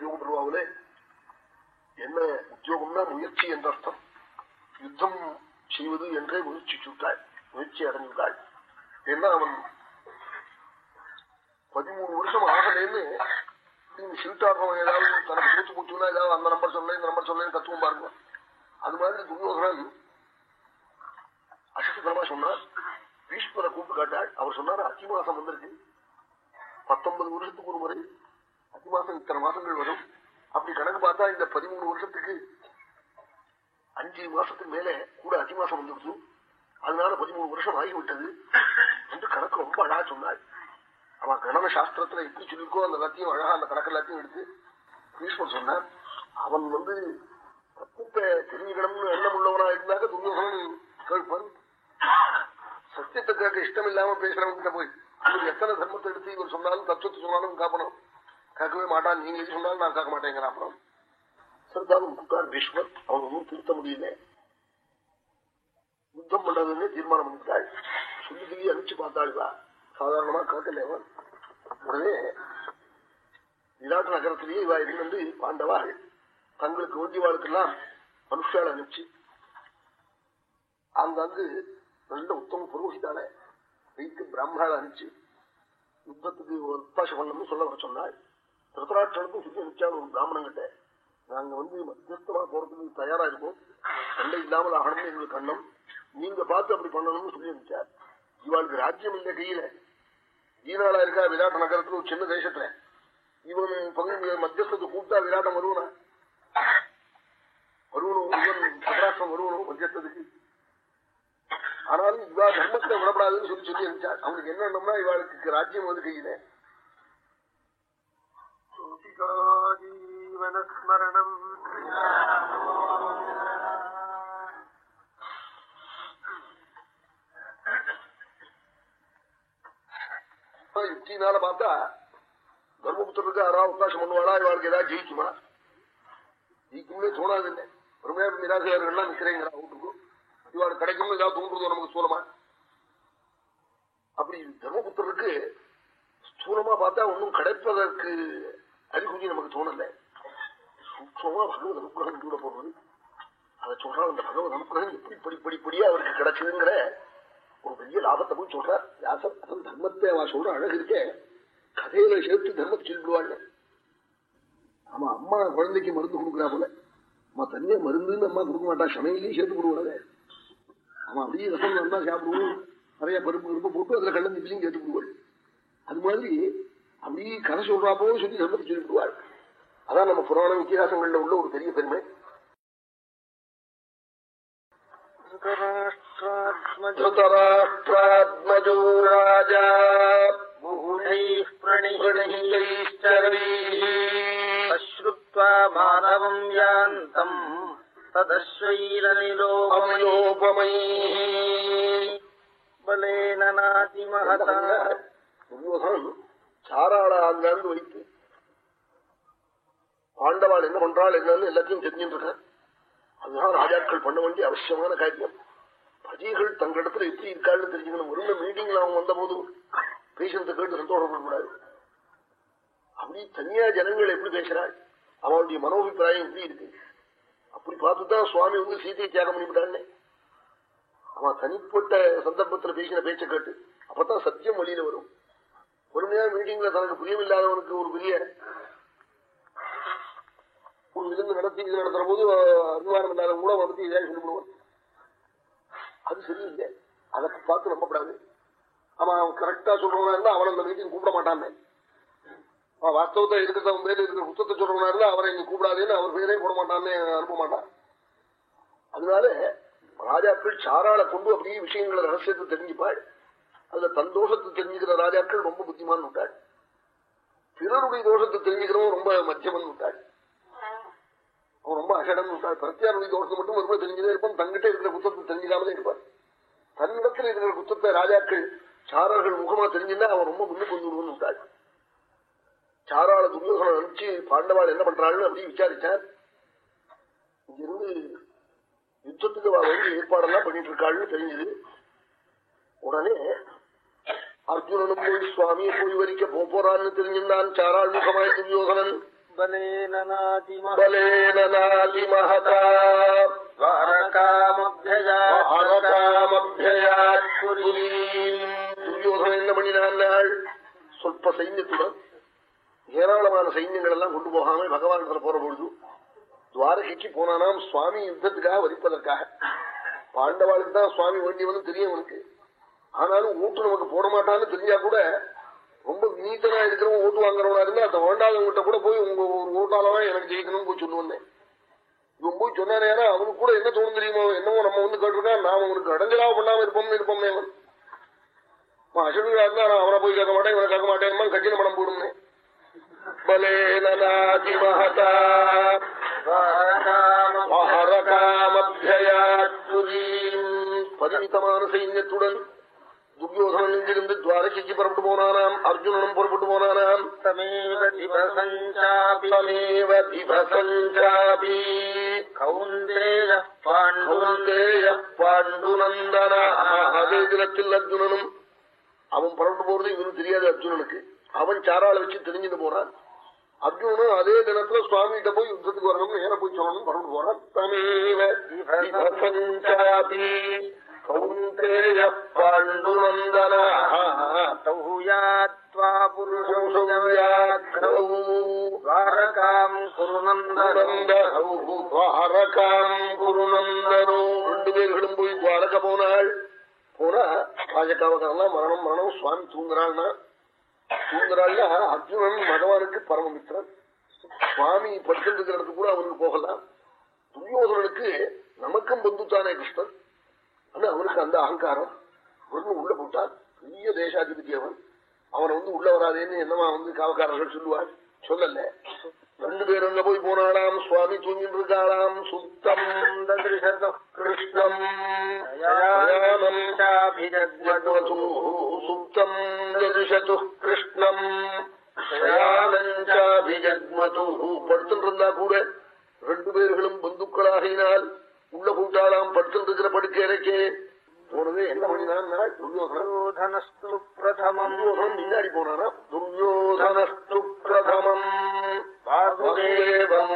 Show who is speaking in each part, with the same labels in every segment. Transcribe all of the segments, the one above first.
Speaker 1: உத்தியோகம் பண்ணுவாங்களே என்ன உத்தியோகம்னா முயற்சி என்ற அர்த்தம். யுத்தம் செய்வது என்றே முயற்சி சுட்டாள் முயற்சி அடைஞ்சுட்டாள் என்ன அவன் பதிமூணு வருஷம் ஆகலேன்னு சீட்டாகம் ஏதாவது தனக்கு பூச்சி பூச்சுன்னா ஏதாவது அந்த நம்பர் சொல்ல இந்த நம்பர் சொல்ல தத்துவம் பாருங்க. அது மாதிரி துரியோகனன் அசத்துத்தனமா சொன்னார் பீஷ்மரை கூப்பிட்டு காட்டாள். அவர் சொன்னார் அத்தி மாசம் வந்திருக்கு. பத்தொன்பது வருஷத்துக்கு ஒரு முறை பத்து மாசம் இத்தனை மாசங்கள் வரும். அப்படி கணக்கு பார்த்தா இந்த பதிமூணு வருஷத்துக்கு அஞ்சு மாசத்துக்கு மேல கூட அஞ்சு மாசம் வந்துடுச்சு. அதனால பதிமூணு வருஷம் ஆகிவிட்டது என்று கணக்கு ரொம்ப அழகா சொன்னாள் அவன் கணன சாஸ்திரத்துல எப்படி சொல்லிருக்கோ அந்த எல்லாத்தையும் அழகா அந்த கணக்கு எல்லாத்தையும் எடுத்து பீஷ்மர் சொன்னான் அவன் வந்து சத்தியத்தை தெரிஞ்சுக்கணும்னு எண்ணம் உள்ளவனா இருந்தாக்க துரியோகனன் கேட்பான். சத்தியத்தை கேட்க இஷ்டம் இல்லாம பேசுறவங்க போய் இவர் எத்தனை தர்மத்தை எடுத்து இவர் சொன்னாலும் தத்துவத்தை சொன்னாலும் காப்பணும்? கேட்கவே மாட்டான். நீங்க எது சொன்னாலும் நான் கேட்க மாட்டேங்கிறான் அப்புறம். சரிதாவும் கூட்டார் பீஷ்மர். அவங்க ஒன்றும் திருத்த முடியல. யுத்தம் பண்றதுன்னு தீர்மானம் பண்ணிட்டாள். சொல்லி சொல்லி அனுப்பிச்சு பார்த்தாளுவா சாதாரணமா கேட்கல அவன் உடனே விராட் நகரத்திலேயே இவா இருந்து பாண்டவாள் தங்களுக்கு வேண்டியவாளுக்கெல்லாம் மனுஷால் அனுப்பிச்சு அங்கங்கு நல்ல உத்தம புரோகிதால வைத்து பிராமணால் அனுப்பிச்சு யுத்தத்துக்கு ஒத்தாசம் பண்ணணும்னு சொல்ல வர சொன்னாள். திருத்தராட்சனுக்கும் சுத்தி அனுப்பிச்சாள் ஒரு பிராமணங்கிட்ட நாங்க வந்து மத்தியஸ்தமா போறதுக்கு தயாரா இருக்கும். சண்டை இல்லாமல் ஆகணும்னு எங்களுக்கு கண்ணம். நீங்க பார்த்து அப்படி பண்ணணும்னு சொல்லி அனுப்பிச்சார் இவாளுக்கு ராஜ்யம் இல்ல கையில. ஈனாளா இருக்கா விராட் நகரத்துல ஒரு சின்ன தேசத்துல. இவன் பங்கு மத்தியஸ்தத்தை கூப்பிட்டா விராட்டம் வருவனா? வருவனும் இவன் சதராஷ்டிரம் வருவனும் மத்தியஸ்தத்துக்கு. ஆனாலும் இவா தர்மத்தை விடப்படாதுன்னு சொல்லி சொல்லி அனுப்பிச்சார் அவனுக்கு என்ன இவாளுக்கு ராஜ்யம் வந்து கையில.
Speaker 2: ஜீவனஸ்மரணம்
Speaker 1: யுக்தினால பார்த்தா தர்மபுத்திரருக்கு யாராவது அவகாசம் பண்ணுவாளா இவாளுக்கு ஏதாவது ஜெயிக்குமா ஜெயிக்கும்னே தோணாது இல்லை பொறுமையா நிராசையாளர்கள்லாம் நிக்கிறேங்கிறா வீட்டுக்கும் இவாள் கிடைக்கும் ஏதாவது தோன்றது நமக்கு சூலமா அப்படி தர்மபுத்திரருக்கு ஸ்தூலமா பார்த்தா ஒன்னும் கிடைப்பதற்கு அறிகுறி நமக்கு தோணல. சூட்சமா பகவத் அனுகிரகம் கூட போடுறது. அதை சொல்றாள் அந்த பகவத் அனுகிரகம் எப்படி படி படிப்படியா அவருக்கு கிடைச்சதுங்கிற ஒரு பெரிய லாபத்தை போய் சொல்றார். வியாசம் அதன் தர்மத்தை அவன் சொல்ற அழகு இருக்கே. கதையில சேர்த்து தர்மத்தை சொல்லிடுவாள் ஆமா அம்மா குழந்தைக்கு மருந்து கொடுக்குறா போல. அம்மா தனியா மருந்துன்னு அம்மா கொடுக்க மாட்டா சமையலையும் சேர்த்து கொடுக்கூடாது அவன் அப்படியே ரசம் வந்தா சாப்பிடுவோம். நிறைய பருப்பு பருப்பு போட்டு அதுல கள்ளந்திப்பிலையும் சேர்த்து கொடுவாள் அது மாதிரி அப்படி கதை சொல்றா போல சொல்லி சொல்லி சொல்லிவிடுவாள் அதான் நம்ம புராண இத்திஹாசங்கள்ல உள்ள ஒரு பெரிய பெருமை. மாணவம்
Speaker 2: யாந்தம் ததஸ்வைரனிலோபமயோபமை
Speaker 1: பலேன சாராள ஆகிறான்னு வைத்து பாண்டவாள் என்ன பண்றாள் என்னன்னு எல்லாத்தையும் தெரிஞ்சுட்டு இருக்கான் அதுதான் ராஜாக்கள் பண்ண வேண்டிய அவசியமான காரியம். பிரஜைகள் தங்களிடத்துல எப்படி இருக்காள்னு தெரிஞ்சுக்கணும். ஒரு மீட்டிங்ல அவங்க வந்த போது பேஷண்ட கேட்டு சந்தோஷப்படக்கூடாது. அப்படி தனியா ஜனங்கள் எப்படி பேசுறாள்? அவனுடைய மனோபிப்பிராயம் எப்படி இருக்கு? அப்படி பார்த்துதான் சுவாமி வந்து சீதையை தியாகம் பண்ணிவிட்டான்னு அவன் தனிப்பட்ட சந்தர்ப்பத்துல பேசின பேச்சை கேட்டு அப்பதான் சத்தியம் வழியில வரும். பொறுமையா மீட்டிங்ல தனக்கு புரியமில்லாதவனுக்கு ஒரு பெரிய ஒரு விருந்து நடத்தி இது நடத்துற போது அபிமானம் இல்லாதவங்க கூட வந்து இதாக சொல்லிவிடுவான் அது சரியில்லை. அதை பார்த்து நம்பப்படாது ஆமா அவன் கரெக்டா சொல்றவனா இருந்தா அவன் அந்த மீட்டிங் கூப்பிட மாட்டான் அவன் வாஸ்தவத்தை இருக்கிறத அவன் பேரு இருக்கிற புத்தத்தை சொல்றவனா இருந்தா அவரை இங்க கூப்பிடாதேன்னு அவர் பேரே போட மாட்டான்னு அனுப்ப மாட்டான். அதனால ராஜாக்கள் சாராள கொண்டு அப்படியே விஷயங்களை ரகசியத்தை தெரிஞ்சுப்பாள். அதுல தன் தோஷத்தை தெரிஞ்சுக்கிற ராஜாக்கள் ரொம்ப புத்திமான் விட்டாள் பிறருடைய தோஷத்தை தெரிஞ்சுக்கிறவன் ரொம்ப மத்தியமன் விட்டாள் அவன் ரொம்ப அகடன் விட்டாள் பிரத்யாருடைய தோஷத்தை மட்டும் ரொம்ப தெரிஞ்சுதான் இருப்பான். தங்கிட்ட இருக்கிற குத்தத்தை தெரிஞ்சுக்காமலே இருப்பான். தன்னிடத்தில் இருக்கிற குத்தத்தை ராஜாக்கள் சாரர்கள் முகமா தெரிஞ்சுன்னா அவன் ரொம்ப முன்னுக்கு வந்துடுவோம்னு விட்டாள் சாராள துரியோகனை அனுப்பிச்சு பாண்டவாள் என்ன பண்றாள்னு அப்படி விசாரிச்சார். இங்கிருந்து யுத்தத்துக்கு அவ வந்து ஏற்பாடெல்லாம் பண்ணிட்டு இருக்காள்னு தெரிஞ்சது. உடனே அர்ஜுனனும் போய் சுவாமியை போய் வரிக்க போறான்னு தெரிஞ்சிருந்தான் சாராள் முகமாய் துரியோகனன் துரியோகன் என்ன பண்ணினான் சொல்ப சைன்யத்துடன் ஏராளமான சைன்யங்கள் எல்லாம் கொண்டு போகாம பகவான் போற பொழுது துவாரகைக்கு போனானாம் சுவாமி யுத்தத்துக்காக வரிப்பதற்காக பாண்டவாளுக்கு தான் சுவாமி வேண்டியவனு தெரியும் உனக்கு ஆனாலும் ஓட்டு நமக்கு போட மாட்டான்னு தெரிஞ்சா கூட ரொம்ப நீத்தனா இருக்கிறவங்க ஓட்டு வாங்குறவனா இருந்தா அதை வேண்டாதவங்கிட்ட கூட போய் உங்க ஒரு ஓட்டாலதான் எனக்கு ஜெயிக்கணும்னு போய் சொல்லு வந்தேன் இவன் போய் சொன்னாரு ஏன்னா அவனுக்கு கூட என்ன தோணும் தெரியுமோ? என்னவோ நம்ம வந்து கேட்டிருக்கா நாம அவனுக்கு அடைஞ்சலாக பண்ணாம இருப்போம்னு இருப்போமே அவன். அசடுகளா இருந்தா நான் அவனை போய் கேட்க மாட்டேன் இவனை கேட்க மாட்டேன் கட்சியில படம் போடுமே பலேனாதி மகதா பரிமிதமான சைன்யத்துடன் துரியோதனன் இங்கிருந்து புறப்பட்டு போனானாம். அர்ஜுனனும் புறப்பட்டு போனானாம். பாண்டுநந்தனத்தில் அர்ஜுனனும் அவன் புறப்பட்டு போறது இவனு தெரியாது அர்ஜுனனுக்கு. அவன் சாராள வச்சு தெரிஞ்சுட்டு போறான். அர்ஜுனனும் அதே தினத்துல சுவாமிகிட்ட போய் யுத்தத்துக்கு வரணும் நேர போய் சொல்லணும் புறப்பட்டு போறான். கௌந்தேய பாண்டுநந்தன
Speaker 2: தௌயாத்வா புருஷோயாக்ரௌ வாரகாம் குருநந்தனந்தௌ வாரகாம் குருநந்தனோ.
Speaker 1: ரெண்டு பேர்களும் போய் துவாரக போனாள் போனா ராஜகாவகரெல்லாம் மரணம் மரணம் சுவாமி தூங்குறாள்னா தூங்குறாள்னா அர்ஜுனன் பகவானுக்கு பரமமித்திரன் சுவாமி படுத்துட்டு இருக்கிறதுக்கு கூட அவனுக்கு போகலாம் துரியோதனனுக்கு நமக்கும் பந்து தானே கிருஷ்ணன் அவனுக்கு அந்த அகங்காரம் உடனே உள்ள போட்டால் பெரிய தேசாதிபதி அவன். அவனை வந்து உள்ள வராதேன்னு என்னமா வந்து காவக்காரர்கள் சொல்லுவாள் சொல்லல. ரெண்டு பேரும் போய் போனாலாம் சுவாமி தூங்கிட்டு இருக்காளாம். சுத்தம் கிருஷ்ணம் சுத்தம் கிருஷ்ணம் படுத்துட்டு இருந்தா கூட ரெண்டு பேர்களும் பந்துக்களாகினால் உள்ள கூட்டாளாம் படுத்து இருக்கிற படுக்கை இறைக்கே போனது என்ன
Speaker 2: பண்ணினான்னா துரியோதனஸ்து
Speaker 1: பிரதமம். பின்னாடி போனானா துரியோதனஸ்து பிரதமம்.
Speaker 2: வாசுதேவம்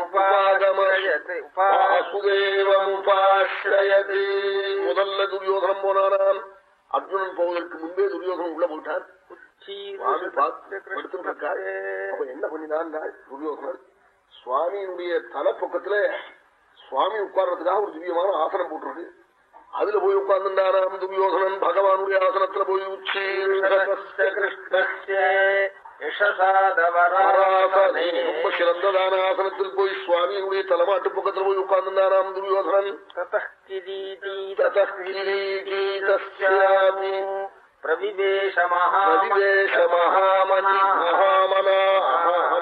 Speaker 1: வாசுதேவம் உபாஷயது முதல்ல துரியோதனம் போனானாம். அர்ஜுனன் போவதற்கு முன்பே துரியோதனம் உள்ள போட்டான் என்ன பண்ணினான் துரியோதனன் சுவாமியினுடைய தலை சுவாமி உட்கார்றதுக்காக ஒரு திவ்யமான ஆசனம் போட்டிருக்கு. அதுல போய் உட்கார்ந்துட்டாராம் துரியோதனன் பகவானுடைய ஆசனத்துல போய் உச்சி. ரொம்ப சிறந்ததான ஆசனத்தில் போய் சுவாமியுடைய தலைமாட்டு பக்கத்துல போய் உட்கார்ந்துட்டாராம் துரியோதனன்.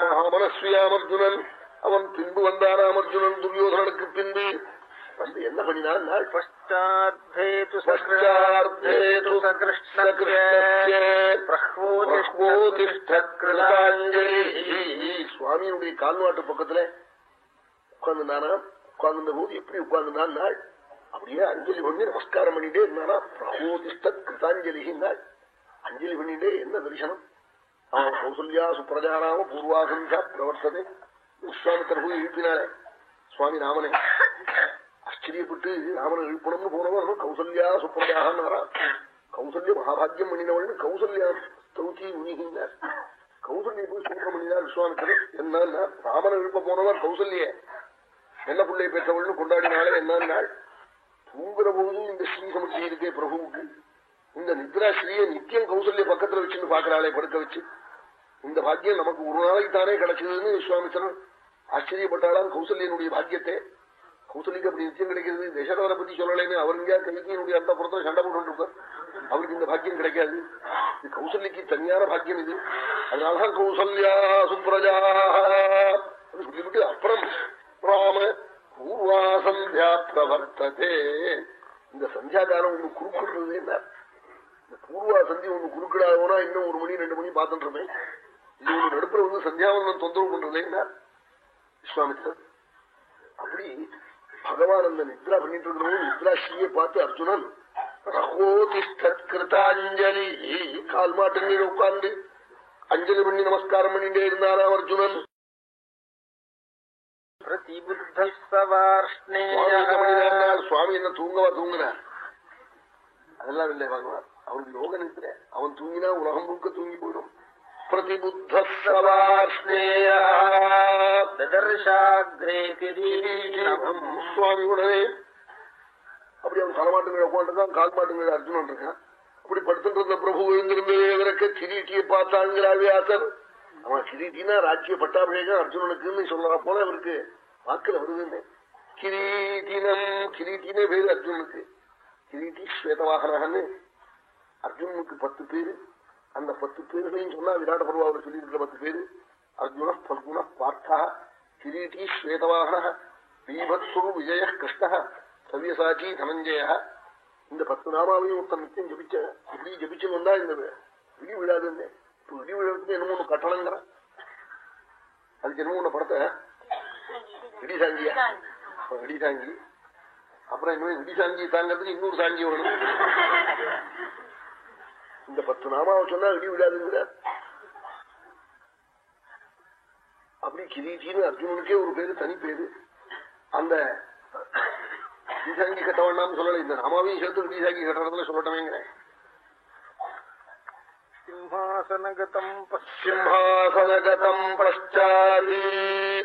Speaker 1: மகாமனஸ்வியாமர்ஜுனன். அவன் பின்பு வந்தானாம் அர்ஜுனன் துரியோதனனுக்கு பின்பு. வந்து என்ன பண்ணினான்? சுவாமியினுடைய கால்நாட்டு பக்கத்துல உட்கார்ந்துனானா உட்கார்ந்த போது எப்படி உட்கார்ந்துதான் நாள் அப்படியே அஞ்சலி பண்ணி நமஸ்காரம் பண்ணிட்டே இருந்தானா? பிரகோதிஷ்ட கிருதாஞ்சலி நாள் அஞ்சலி பண்ணிட்டே என்ன தரிசனம்? அவன் கௌசல்யா சுப்பிரஜாராம பூர்வாசந்தா பிரவர்த்தனை விஸ்வாமித்தர் போய் எழுப்பினாரே சுவாமி ராமனே ஆச்சரியப்பட்டு ராமனை எழுப்பணும்னு போனவன் கௌசல்யா சுப்பிரஜாகன்னு கௌசல்ய மகாபாகியம் பண்ணினவள்னு கௌசல்யா ஸ்தௌதி முனிகின்றார் கௌசல்யை போய் சூத்திரம் பண்ணினார் விஸ்வாமித்தர் என்னன்னா ராமனை எழுப்ப போனவர் கௌசல்ய. என்ன பிள்ளை பெற்றவள்னு கொண்டாடினாலே என்னன்னாள் தூங்குற போது இந்த ஸ்ரீ சமுத்தி இருக்கே பிரபுவுக்கு இந்த நித்ரா ஸ்ரீயை நித்தியம் கௌசல்ய பக்கத்துல வச்சுன்னு பாக்குறாளே படுக்க வச்சு. இந்த பாக்கியம் நமக்கு ஒரு நாளைக்கு தானே கிடைச்சதுன்னு விஸ்வாமித்திரன் ஆச்சரியப்பட்டாலும் கௌசல்யனுடைய பாக்கியத்தை. கௌசலிக்கு அப்படி நிச்சயம் கிடைக்கிறது. தசரதரை பத்தி சொல்லலைன்னு அவர் இங்கே கைக்கியனுடைய அந்த புறத்துல சண்டை போட்டு இருப்பார். அவருக்கு இந்த பாக்கியம் கிடைக்காது. இது கௌசல்யக்கு தனியான பாக்கியம் இது. அதனாலதான் கௌசல்யா சுப்ரஜா சொல்லிவிட்டு அப்புறம் ராம பூர்வா சந்தியா பிரவர்த்ததே. இந்த சந்தியா காலம் ஒண்ணு குறுக்கிடுறது என்ன? இந்த பூர்வா சந்தி ஒண்ணு குறுக்கிடாதவனா இன்னும் ஒரு மணி ரெண்டு மணி பார்த்துட்டு இருப்பேன். இது ஒண்ணு நடுப்புற வந்து சந்தியாவனம் தொந்தரவு பண்றதேன்னா விஸ்வாமித்தர் அப்படி பகவான் அந்த நித்ரா பண்ணிட்டு இருக்கிறவங்க நித்ரா ஸ்ரீயை பார்த்து அர்ஜுனன் ரகோதிஷ்டத்கிருதாஞ்சலி கால் மாட்டு உட்கார்ந்து அஞ்சலி பண்ணி நமஸ்காரம் பண்ணிட்டே இருந்தாராம் அர்ஜுனன்
Speaker 2: பதிபுத்த சவார்ஷ்ணேய
Speaker 1: சுவாமி என்ன பண்ணினார்? சுவாமி என்ன தூங்கவா தூங்குனார் அதெல்லாம் இல்லை பகவான் அவனுக்கு யோக நிற்கிற அவன் தூங்கினா உலகம் முழுக்க தூங்கி போயிடும் பிரதிபுத்த சவார்ஷ்ணேய
Speaker 2: ததர்ஷாகிரே கிரீடம்
Speaker 1: சுவாமி உடனே அப்படி அவன் தலைமாட்டுங்கிற உட்காந்துருக்கான் கால் மாட்டுங்கிற அர்ஜுனன் இருக்கான் அப்படி படுத்துட்டு இருந்த பிரபு எழுந்திருந்து இவருக்கு கிரீட்டியை பார்த்தாங்கிறார் வியாசர். அவன் கிரீட்டினா ராஜ்ய பட்டாபிஷேகம் அர்ஜுனனுக்குன்னு சொல்ற போல அவருக்கு வாக்குல வருதுன்னு. கிரீட்டினம் கிரீட்டினே பேரு அர்ஜுனனுக்கு கிரீட்டி ஸ்வேதவாகனன்னு அர்ஜுனனுக்கு பத்து பேரு. அந்த பத்து பேர்களையும் சொன்னா விராட பருவாவில் சொல்லியிருக்கிற பத்து பேரு. அர்ஜுன பல்குண பார்த்தா கிரீட்டி ஸ்வேதவாகன பீபத்சு விஜய கிருஷ்ண சவ்யசாச்சி தனஞ்சய. இந்த பத்து நாமாவையும் ஒருத்தன் நித்தியம் ஜபிச்ச இப்படி ஜபிச்சு வந்தா இந்த இடி விழாதுன்னு இப்போ இடி விழாதுக்கு என்னமோ ஒண்ணு கட்டணங்கிற. அதுக்கு என்னமோ ஒண்ணு படத்தை. இடி சாங்கியா? இடி சாங்கி. அப்புறம் இன்னும் இடி சாங்கி தாங்கிறதுக்கு இன்னொரு சாங்கி வேணும். இந்த பத்து நாமாவை சொன்னா இடி விழாதுங்கிற அப்படி கிரீட்டின்னு அர்ஜுனனுக்கே ஒரு பேரு தனி பேரு. அந்த இடிசாங்கி கட்ட வேண்டாம்னு சொல்லல. இந்த நாமாவையும் சேர்த்து இடிசாங்கி கட்டுறதுல சொல்லட்டமேங்கிறேன்
Speaker 2: சிம்ஹாசனகதம்
Speaker 1: சிம்ஹாசனகதம் பஷ்டாதி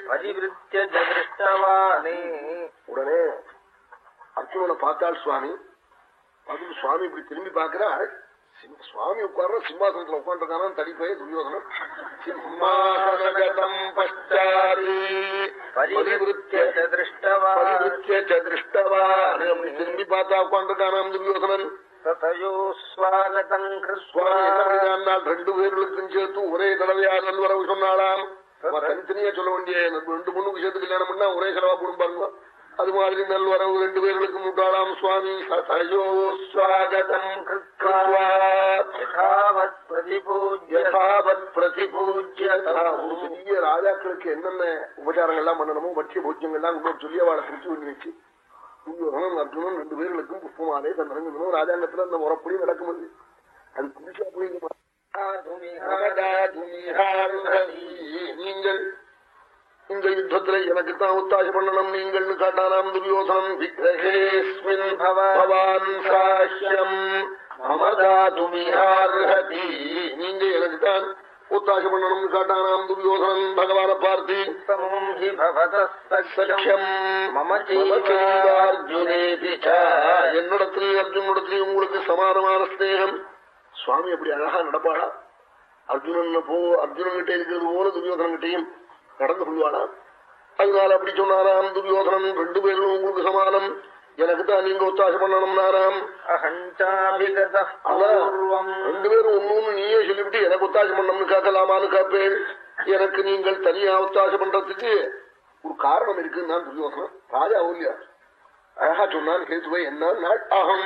Speaker 2: பரிவிருத்திய திருஷ்டவானே
Speaker 1: உடனே அர்ஜுனனை பார்த்தாள் சுவாமி. பார்த்துட்டு சுவாமி இப்படி திரும்பி பார்க்கிறாள் சுவாமி உட்கார்ற சிம்மாசனத்துல உட்காந்துருக்கான தடிப்பே துரியோதனம் சிம்மாசனகதம் திரும்பி பார்த்தா உட்காந்துருக்கானாம் பண்ணினான் ரெண்டு பேர்களுக்கும் சேர்த்து ஒரே தடவையா நல்வரவு சொன்னாலாம் தனித்தனியா சொல்ல வேண்டிய ரெண்டு பொண்ணுக்கு சேர்த்து கல்யாணம் பண்ணா ஒரே செலவா போடும் பாருங்க. அது மாதிரி நல்வரவு ரெண்டு பேர்களுக்கு முட்டாளாம் சுவாமி. பெரிய ராஜாக்களுக்கு என்னென்ன உபச்சாரங்கள்லாம் பண்ணணுமோ பட்சிய பூஜ்யங்கள்லாம் கொண்டு வர சொல்லி அவளை பிரிச்சு பண்ணி வச்சு துரியோதனன் அர்ஜுனன் ரெண்டு பேர்களுக்கும் புஷ்பமாலே தந்திரங்கணும் ராஜாங்கத்துல அந்த முறப்படி நடக்கும் அது. புதுசா போய் நீங்கள் இந்த யுத்தத்துல எனக்கு தான் ஒத்தாசை பண்ணணும். நீங்கள்னு காட்டானாம் துரியோதனம். விக்கிரகேஸ்மின் பவான் சாஷ்யம். அமதாதுமிஹார்ஹதி நீங்க எனக்கு தான் ஒத்தாசை பண்ணணும்னு காட்டானாம் துரியோதனன். பகவான பார்த்து சக்கியம் என்னிடத்திலையும் அர்ஜுனிடத்திலையும் உங்களுக்கு சமானமான ஸ்நேகம் சுவாமி அப்படி அழகா நடப்பாளா? அர்ஜுனன் போ அர்ஜுனன் கிட்ட இருக்கிறது போல துரியோதனன் கிட்டையும் நடந்து கொள்வாளா அதனால அப்படி சொன்னாராம் துரியோதனன் ரெண்டு பேரும் உங்களுக்கு சமானம். எனக்கு தான் நீங்க ஒத்தாசை பண்ணணும் நாராம். ரெண்டு பேரும் ஒண்ணு நீயே சொல்லிவிட்டு எனக்கு ஒத்தாசை பண்ணணும்னு கேட்கலாமான்னு கேட்பேன் எனக்கு நீங்கள் தனியா ஒத்தாசை பண்றதுக்கு ஒரு காரணம் இருக்குன்னு நான் துரியோசனம் ராஜா இல்லையா அழகா சொன்னான் கேத்துவை என்ன நாள் அகம்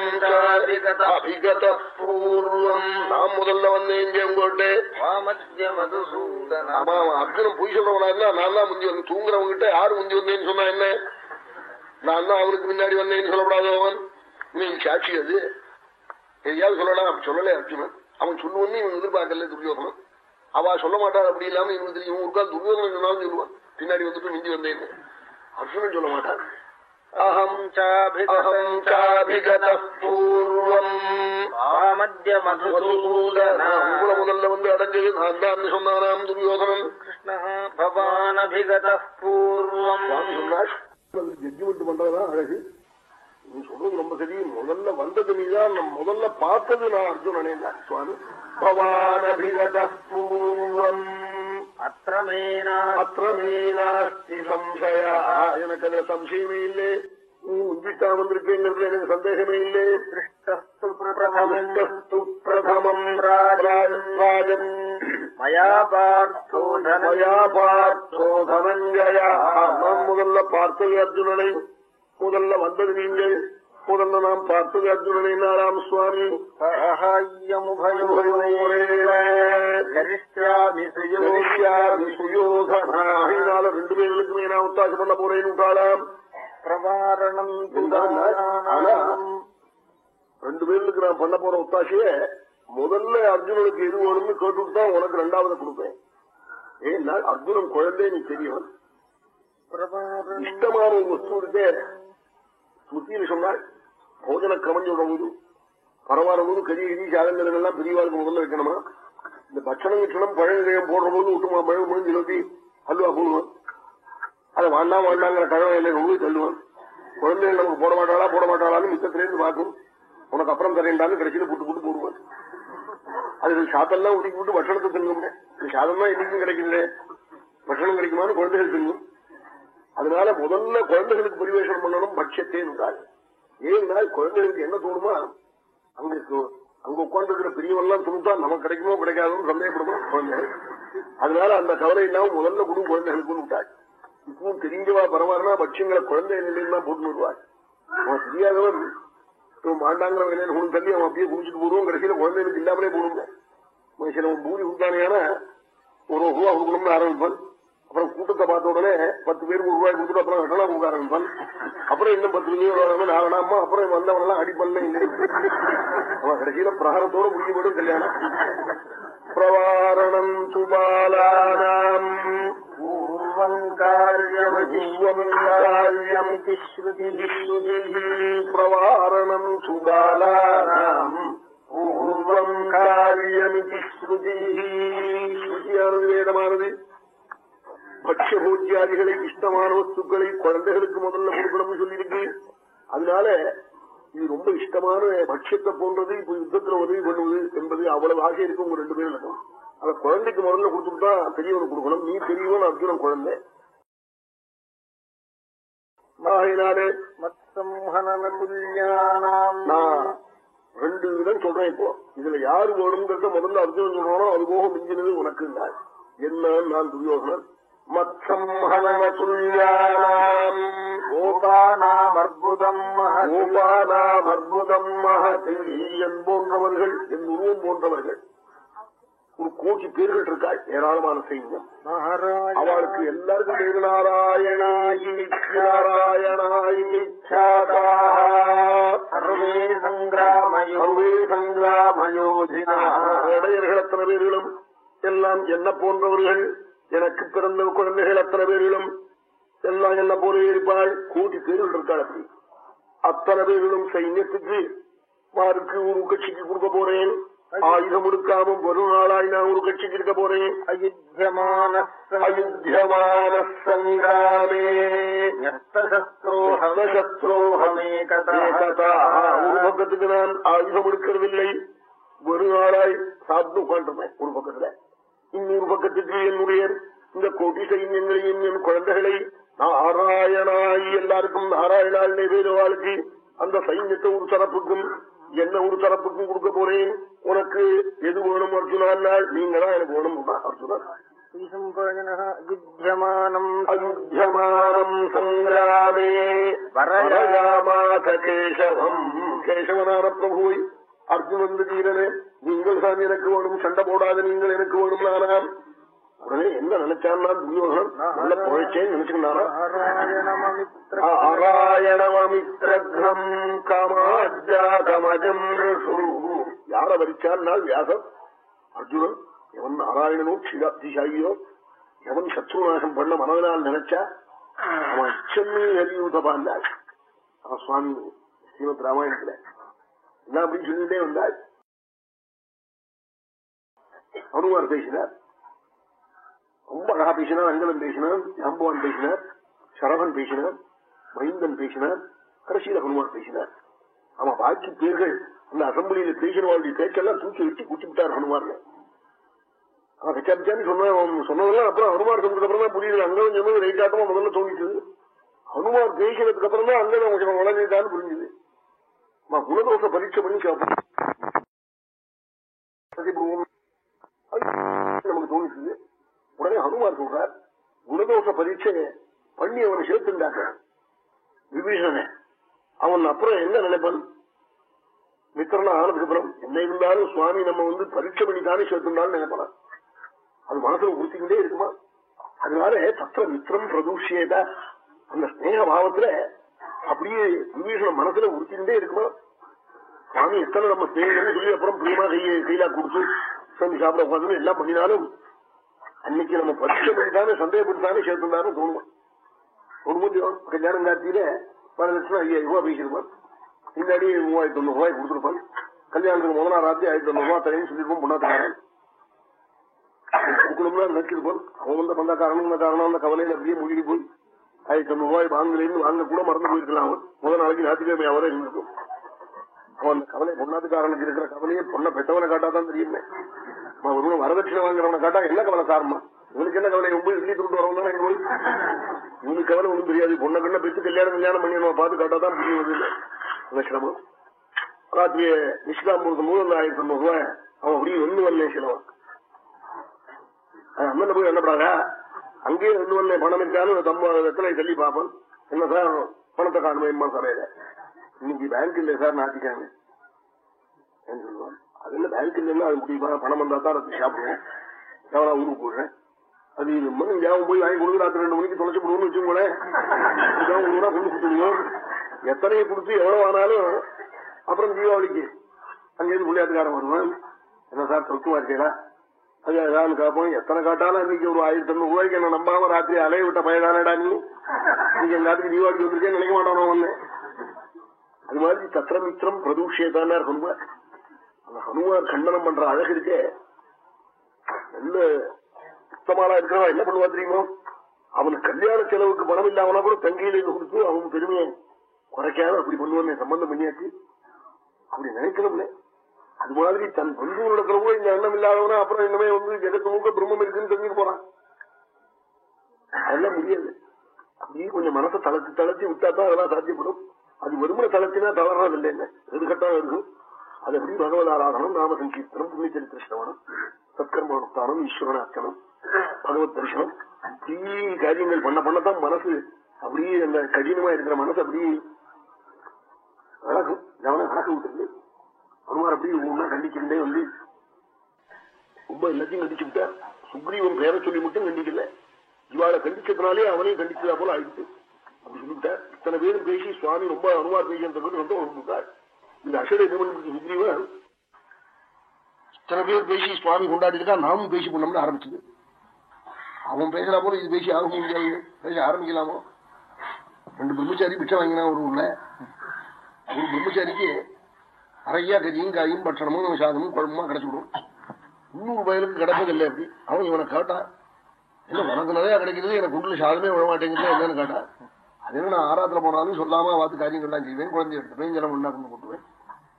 Speaker 1: அபிகத பூர்வம். நான் முதல்ல வந்தேன் இங்க
Speaker 2: மதுசூதன
Speaker 1: ஆமா அர்ஜுனன் பொய் சொல்றவனா இருந்தா நான் தான் முந்தி வந்து தூங்குறவங்கிட்ட யாரு முந்தி வந்தேன்னு சொன்னா என்ன? நான் தான் அவனுக்கு முன்னாடி வந்தேன்னு சொல்லப்படாத அவன். நீ சாட்சி அது. எதையாவது சொல்லலாம். அப்படி சொல்லல அர்ஜுனன். அவன் சொல்லுவன்னு இவன் எதிர்பார்க்கல துரியோதனன். அவ சொல்ல மாட்டாள். அப்படி இல்லாம இவன் தெரியும். ஒரு கால் துரியோதனன் சொன்னாலும் சொல்லுவான். பின்னாடி வந்துட்டு மிஞ்சி வந்தேன்னு. அர்ஜுனன் சொல்ல மாட்டான். அகம் சாபிகத பூர்வம்
Speaker 2: வாமத்ய மதுசூதன
Speaker 1: நான் உங்களை முதல்ல வந்து அடைஞ்சது நான் தான் சொன்னானாம் துரியோதனன்
Speaker 2: கிருஷ்ண பவானபிகத பூர்வம்
Speaker 1: சொன்னார் ஜட்ஜ்மெண்ட் பண்றதுதான் அழகு நீ சொல்றது ரொம்ப சரி. முதல்ல வந்தது நீதான் நான் முதல்ல பார்த்தது நான் அர்ஜுனனே தான் சுவாமி. பவானபிகத பூர்வம் அத்திரமேனாஸ்தி சம்சயா. எனக்கு அதுல சம்சயமே இல்லை. நீ முந்திட்டா வந்திருக்கேங்கிறதுல எனக்கு சந்தேகமே இல்லை.
Speaker 2: பிரதமம்.
Speaker 1: ராஜன்
Speaker 2: மயா பார்த்தோ
Speaker 1: தனஞ்சயா. நாம் முதல்ல பார்த்தது அர்ஜுனனை. முதல்ல வந்தது நீங்கள். முதல்ல நாம் பார்த்தது அர்ஜுனனை நாராம் சுவாமி சுயோதனால ரெண்டு பேர்களுக்குமே நான் ஒத்தாசம் பண்ண போறேன் விட்டாளாம்
Speaker 2: பிரவாரணம்
Speaker 1: ஆனா, ரெண்டு பேருக்கு நான் பண்ண போற ஒத்தாசைய முதல்ல அர்ஜுனனுக்கு எது வேணும்னு கேட்டுட்டு தான் உனக்கு ரெண்டாவது கொடுப்பேன். ஏன்னா அர்ஜுனன் குழந்தை நீ தெரியும்.
Speaker 2: பிரபாரணம்.
Speaker 1: இஷ்டமான ஒரு வஸ்து இருக்கே. ஸ்மிருதியில் சொன்னால் போஜன கிரமம் சொல்ற போது பரவாயில்ல போது கறி கிரி சாதங்கள் எல்லாம் பெரியவாளுக்கு முதல்ல வைக்கணுமா? இந்த பட்சணம் கிட்டணம் பழங்கிழம் போடுற போது விட்டுமா பழம் முடிஞ்சு சொல்லி அல்வா போடுவான். அதை வாண்டாம் வாண்டாங்கிற கழகம் இல்லை ரொம்ப தள்ளுவான். குழந்தைகள் நமக்கு போட மாட்டாளா போட மாட்டாளான்னு மித்தத்திலேருந்து பார்க்கும். உனக்கு அப்புறம் தரேன்டான்னு கடைசியில் புட்டு புட்டு போடுவான். அது சாத்தெல்லாம் ஒதுக்கி விட்டு பட்சணத்தை தின்னும் சாதம் தான் இன்னைக்கும் கிடைக்குது பட்சணம் கிடைக்குமான்னு குழந்தைகள் தின்னும். அதனால முதல்ல குழந்தைகளுக்கு பரிவேஷனம் பண்ணணும் பட்சத்தே இருந்தால் ஏன்னா குழந்தைகளுக்கு என்ன தோணுமா? அங்க அங்க உட்கார்ந்துருக்கிற பெரியவெல்லாம் துணுத்தா நமக்கு கிடைக்குமோ கிடைக்காதுன்னு சந்தேகப்படணும் குழந்தைகள் அதனால அந்த கவலை இல்லாம முதல்ல குடு குழந்தைகளுக்கு விட்டாள் இப்பவும் தெரிஞ்சவா பரவாயில்ல பட்சங்களை குழந்தை நிலையில தான் போட்டு விடுவாள் அவன் தெரியாதவன். இவன் மாண்டாங்கிற வேலையில கொண்டு தள்ளி அவன் அப்படியே குடிச்சிட்டு போடுவோம் கடைசியில குழந்தைகளுக்கு இல்லாமலே போடுங்க சில அவன் பூரி கொடுத்தானேனா ஒரு ரூபா கொடுக்கணும்னு ஆரம்பிப்பான். அப்புறம் கூட்டத்தை பார்த்த உடனே பத்து பேருக்கு ஒரு ரூபாய் கொடுத்துட்டு அப்புறம் வெட்டலாம் கொடுக்க ஆரம்பிப்பான் அப்புறம் இன்னும் பத்து ரூபாய் நாகனாமா அப்புறம் வந்தவனெல்லாம் அடிப்பல்ல இல்லை அவன் கடைசியில பிரகாரத்தோட முடிஞ்சு போயிடும் கல்யாணம் பிரவாரணம் சுபாலானாம்
Speaker 2: பூர்வம் காரியமஜீவம் காரியமிதி
Speaker 1: பிரவாரணம் சுபாலானாம் பூர்வம் காரியமிதி ஸ்ருதி ஸ்ருதியானது வேதமானது பட்ச பூஜ்யாதிகளை இஷ்டமான வஸ்துக்களை குழந்தைகளுக்கு முதல்ல கொடுக்கணும்னு சொல்லியிருக்கு. அதனால இது ரொம்ப இஷ்டமான பட்சத்தை போன்றது இப்ப யுத்தத்துல உதவி பண்ணுவது என்பது அவ்வளவு ஆசை இருக்கும் உங்க ரெண்டு பேரும் இருக்கும் அத குழந்தைக்கு முதல்ல கொடுத்துட்டா பெரியவனுக்கு கொடுக்கணும். நீ பெரியவன் அர்ஜுனன் குழந்தை. ரெண்டு விதம் சொல்றேன் இப்போ. இதுல யாரு வேணுங்கிறத முதல்ல அர்ஜுனன் சொல்றானோ அது போக மிஞ்சினது உனக்கு என்ன நான் துரியோகனன் மத்சம்ஹனன துல்யானாம்
Speaker 2: கோபானாம் அற்புதம் மகத்.
Speaker 1: என் போன்றவர்கள் என் உருவம் போன்றவர்கள். ஒரு கோடி பேர்கள் இருக்காள் ஏராளமான சைன்யம் அவளுக்கு எல்லாருக்கும் பேரு நாராயணாயி. நாராயணாயி
Speaker 2: சர்வே
Speaker 1: சங்கிராமயோதினா இடையர்கள் அத்தனை பேர்களும் எல்லாம் என்ன போன்றவர்கள். எனக்கு பிறந்த குழந்தைகள் அத்தனை பேர்களும் எல்லாம் என்ன போல இருப்பாள் கோடி பேர்கள் இருக்காள் அப்படி அத்தனை பேர்களும் சைன்யத்துக்கு மாருக்கு ஒரு கட்சிக்கு கொடுக்க போறேன். ஆயுதம் எடுக்காம ஒரு நாளாய் நான் ஒரு கட்சிக்கு இருக்க போறேன்.
Speaker 2: அயுத்தியமான
Speaker 1: அயுத்தியமான சங்கிராமே ஒரு பக்கத்துக்கு நான் ஆயுதம் எடுக்கிறதில்லை. ஒரு நாளாய் சாப்பிட்டு உட்காந்துருந்தேன் ஒரு பக்கத்துல. இன்னொரு பக்கத்துக்கு என்னுடைய இந்த கோட்டி சைன்யங்களையும் என் குழந்தைகளை நாராயணாய் எல்லாருக்கும் நாராயணால் நிறைவேறுவாளுக்கு அந்த சைன்யத்தை ஒரு தரப்புக்கும் என்ன ஒரு தரப்புக்கும் கொடுக்க போறேன். உனக்கு எது வேணும் அர்ஜுனா நாள் நீங்க தான் எனக்கு வேணும் சங்கிராமே வரயாமாச கேசவம். கேசவனான பிரபுவை அர்ஜுனன் தீரனே நீங்கள் தான் எனக்கு வேணும். சண்டை போடாத நீங்கள் எனக்கு வேணும் நானாம். உடனே என்ன நினைச்சான்னா துரியோகனம் நல்ல புழைச்சேன்னு நினைச்சுக்கினாரா? ஆராயணமித்ரம் காமாஜாதமஜம் யார வரிச்சார் வியாசம் அர்ஜுனன் எவன் நாராயணனோ அதிசாயியோ எவன் சத்ருநாசம் பண்ண மனதனால் நினைச்சா அவன் அச்சமே ஹரியூதபாந்தாள் சுவாமி ஸ்ரீமத் ராமாயணத்துல என்ன அப்படின்னு சொல்லிட்டே வந்தாள் அனுமார் பேசினார். ரொம்ப அழகா பேசினார் அங்கதன் பேசினார் ஜாம்பவான் பேசினார் சரவன் பேசினார் மைந்தன் பேசினார் கடைசியில ஹனுமான் பேசினார். அவன் பாக்கி பேர்கள் அந்த அசம்பிளியில பேசினவாளுடைய பேச்செல்லாம் தூக்கி வச்சு குச்சி விட்டார் ஹனுமான் அவன் கச்சாபிச்சான்னு சொன்ன சொன்னதெல்லாம் அப்புறம் ஹனுமார் சொன்னதுக்கு அப்புறம் தான் புரியுது. அங்கதான் சொன்னது ரைட்டாட்டமா முதல்ல தோணிச்சது ஹனுமார் பேசினதுக்கு அப்புறம் தான் அங்கதான் கொஞ்சம் வளர்ந்துட்டான்னு புரிஞ்சுது. குணதோஷ பரீட்சை பண்ணி சாப்பிடுவோம் நமக்கு தோணிச்சு. உடனே ஹனுமார் சொல்றார் குணதோஷ பரீட்சை பண்ணி அவனை சேர்த்துண்டாக்க விபீஷனை அவன் அப்புறம் என்ன நினைப்பன்? மித்திரனா ஆனதுக்கு அப்புறம் என்ன இருந்தாலும் சுவாமி நம்ம வந்து பரீட்சை பண்ணித்தானே சேர்த்துண்டாலும் நினைப்பான்? அது மனசுல உறுத்திக்கிட்டே இருக்குமா? அதனால தத்திர மித்திரம் பிரதூஷியதா அந்த ஸ்னேக பாவத்துல அப்படியே விபீஷணன் மனசுல உறுத்திட்டே இருக்குமா? சுவாமி எத்தனை நம்ம ஸ்னேகம்னு சொல்லி அப்புறம் பிரியமா கையை கையிலா கொடுத்து சாமி சாப்பிட உட்காந்து எல்லாம் பண்ணினாலும் அன்னைக்கு நம்ம பரீட்சை பண்ணித்தானே சந்தேகப்பட்டுத்தானே சேர்த்துட்டானே தோணுமா? ஒரு கல்யாணம் காத்தியில பல லட்சம் ஐயாயிரம் ரூபாய் பேசியிருப்பான் பின்னாடி மூவாயிரத்தி தொண்ணூறு ரூபாய் கொடுத்துருப்பான் கல்யாணத்துக்கு முதல் நாள் ராத்திரி ஆயிரத்தி தொண்ணூறு ரூபாய் தரேன்னு சொல்லியிருப்போம் பொண்ணாத்துக்காரன் கொடுக்கணும்னா நினைச்சிருப்பான் அவன் வந்த பந்த காரணம் இந்த காரணம் அந்த கவலையில அப்படியே மூழ்கி போய் ஆயிரத்தி தொண்ணூறு ரூபாய் வாங்கலேன்னு வாங்க கூட மறந்து போயிருக்கலாம் அவன். முதல் நாளைக்கு ஞாயிற்றுக்கிழமை அவரே இருந்திருக்கும். அவன் அந்த கவலை பொண்ணாத்துக்காரனுக்கு இருக்கிற கவலையை பொண்ணை பெற்றவனை காட்டாதான் தெரியுமே. அவன் வரதட்சணை வாங்குறவனை காட்டா என்ன கவலை சாரமா? இவனுக்கு என்ன கவலை? ரொம்ப இட்லி துண்டு வரவன் இவனுக்கு கவலை ஒன்றும் தெரியாது. பொண்ணை கண்ண பெற்று கல்யாணம் கல்யாணம் பண்ணி நம்ம பார்த்து காட்டாதான் புரியுது. அந்த சிரமம். ராத்திரி நிஷ்காம்பூர்த்து போது அந்த ஆயிரத்தி தொண்ணூறு ரூபாய் அவன் அப்படியே ஒண்ணு வரல சிலவன். அண்ணன் போய் என்னப்படாங்க அங்கேயே ரெண்டு வந்த பணம் இருக்கான்னு தம்ப எத்தனை தள்ளி பார்ப்போம். என்ன சார் பணத்தை காணுமே சபையில இன்னைக்கு பேங்க் இல்லை சார் நாட்டிக்காங்க சொல்லுவான் அது என்ன பேங்க் இல்லைன்னா அது முடியுமா? பணம் வந்தா தான் அதை சாப்பிடுவோம். எவ்வளவு ஊருக்கு போடுறேன் அது இது மணி ஞாபகம் போய் வாங்கி கொடுக்குற ராத்திரி ரெண்டு மணிக்கு தொலைச்சு விடுவோம்னு வச்சுக்கோங்களேன். கொண்டு கொடுத்துருவோம் எத்தனையை கொடுத்து எவ்வளவு ஆனாலும் அப்புறம் தீபாவளிக்கு அங்கேயிருந்து புள்ளியாத்துக்காரன் வருவான். என்ன சார் சொத்துமா இருக்கீங்களா? அது ஏதாவது எத்தனை காட்டாலும் இன்னைக்கு ஒரு ஆயிரத்தி ஐநூறு ரூபாய்க்கு என்ன நம்பாம ராத்திரி அலைய விட்ட பயதானடா நீ? இன்னைக்கு எல்லாத்துக்கும் தீபாவளிக்கு வந்திருக்கேன் நினைக்க மாட்டானோ ஒண்ணு? அது மாதிரி சத்திரமித்திரம் பிரதூஷேதான ஹனுமார் அந்த ஹனுமார் கண்டனம் பண்ற அழகு இருக்கே. நல்ல சுத்தமாலா இருக்கிறவா என்ன பண்ணுவா தெரியுமோ? அவனுக்கு கல்யாண செலவுக்கு பணம் இல்லாமனா கூட தங்கையில கொடுத்து அவன் பெருமையை குறைக்காம அப்படி பண்ணுவானே சம்பந்தம் பண்ணியாச்சு. அப்படி நினைக்கணும்னே அது மாதிரி தன் பந்து நடக்கிற போய் இந்த எண்ணம் இல்லாதவனா அப்புறம் இனிமே வந்து ஜெகத்து மூக்க பிரம்மம் இருக்குன்னு தெரிஞ்சுட்டு போறான். அதெல்லாம் முடியாது. அப்படியே கொஞ்சம் மனசை தளர்த்தி தளர்த்தி விட்டா தான் அதெல்லாம் சாத்தியப்படும். அது வெறுமனை தளர்த்தினா தளர்றது இல்லை என்ன? எதுக்கட்டாக இருக்கும் அது எப்படி பகவத் ஆராதனம் நாம சங்கீர்த்தனம் புண்ணிய சிரவணம் சத்கர்ம ஈஸ்வரனாச்சனம் பகவத் தரிசனம் இப்படி காரியங்கள் பண்ண பண்ணத்தான் மனசு அப்படியே அந்த கடினமா இருக்கிற மனசு அப்படியே அழகும் கவனம் அழகு விட்டுருக்கு. அனுமார் அப்படி ஒவ்வொன்னா கண்டிச்சுட்டே வந்து ரொம்ப எல்லாத்தையும் கண்டிச்சு விட்டார் சுக்ரீவன் பேரை சொல்லி மட்டும் கண்டிக்கல. இவாளை கண்டிச்சதுனாலே அவனையும் கண்டிச்சதா போல ஆயிடுச்சு அப்படி சொல்லிவிட்டார் இத்தனை பேரும் பேசி சுவாமி ரொம்ப அனுமார் பேசியதை ரொம்ப வந்துட்டார் இந்த அசடை என்ன பண்ணி சுக்ரீவன்? இத்தனை பேர் பேசி சுவாமி கொண்டாடிட்டு நாமும் பேசி பண்ணோம்னு ஆரம்பிச்சது. அவன் பேசுறா போல இது பேசி ஆக முடியாது. பேச ஆரம்பிக்கலாமோ? ரெண்டு பிரம்மச்சாரி பிச்சை வாங்கினா ஒரு ஊர்ல. ஒரு பிரம்மச்சாரிக்கு நிறைய கஜியும் காயும் பட்சணமும் சாதமும் குழம்புமா கிடைச்சிவிடும் இன்னொரு பயலுக்கு கிடைப்பதில்லை அப்படி. அவன் இவனை கேட்டான் என்ன உனக்கு நிறைய கிடைக்கிறது எனக்கு உள்ள சாதமே விட மாட்டேங்குது என்னன்னு கேட்டான் அது என்ன நான் ஆராத்திர போனாலும் சொல்லாம பார்த்து காரியங்கள்லாம் செய்வேன் குழந்தை எடுத்துப்பேன் ஜலம் பண்ணா கொண்டு கொடுத்துவேன்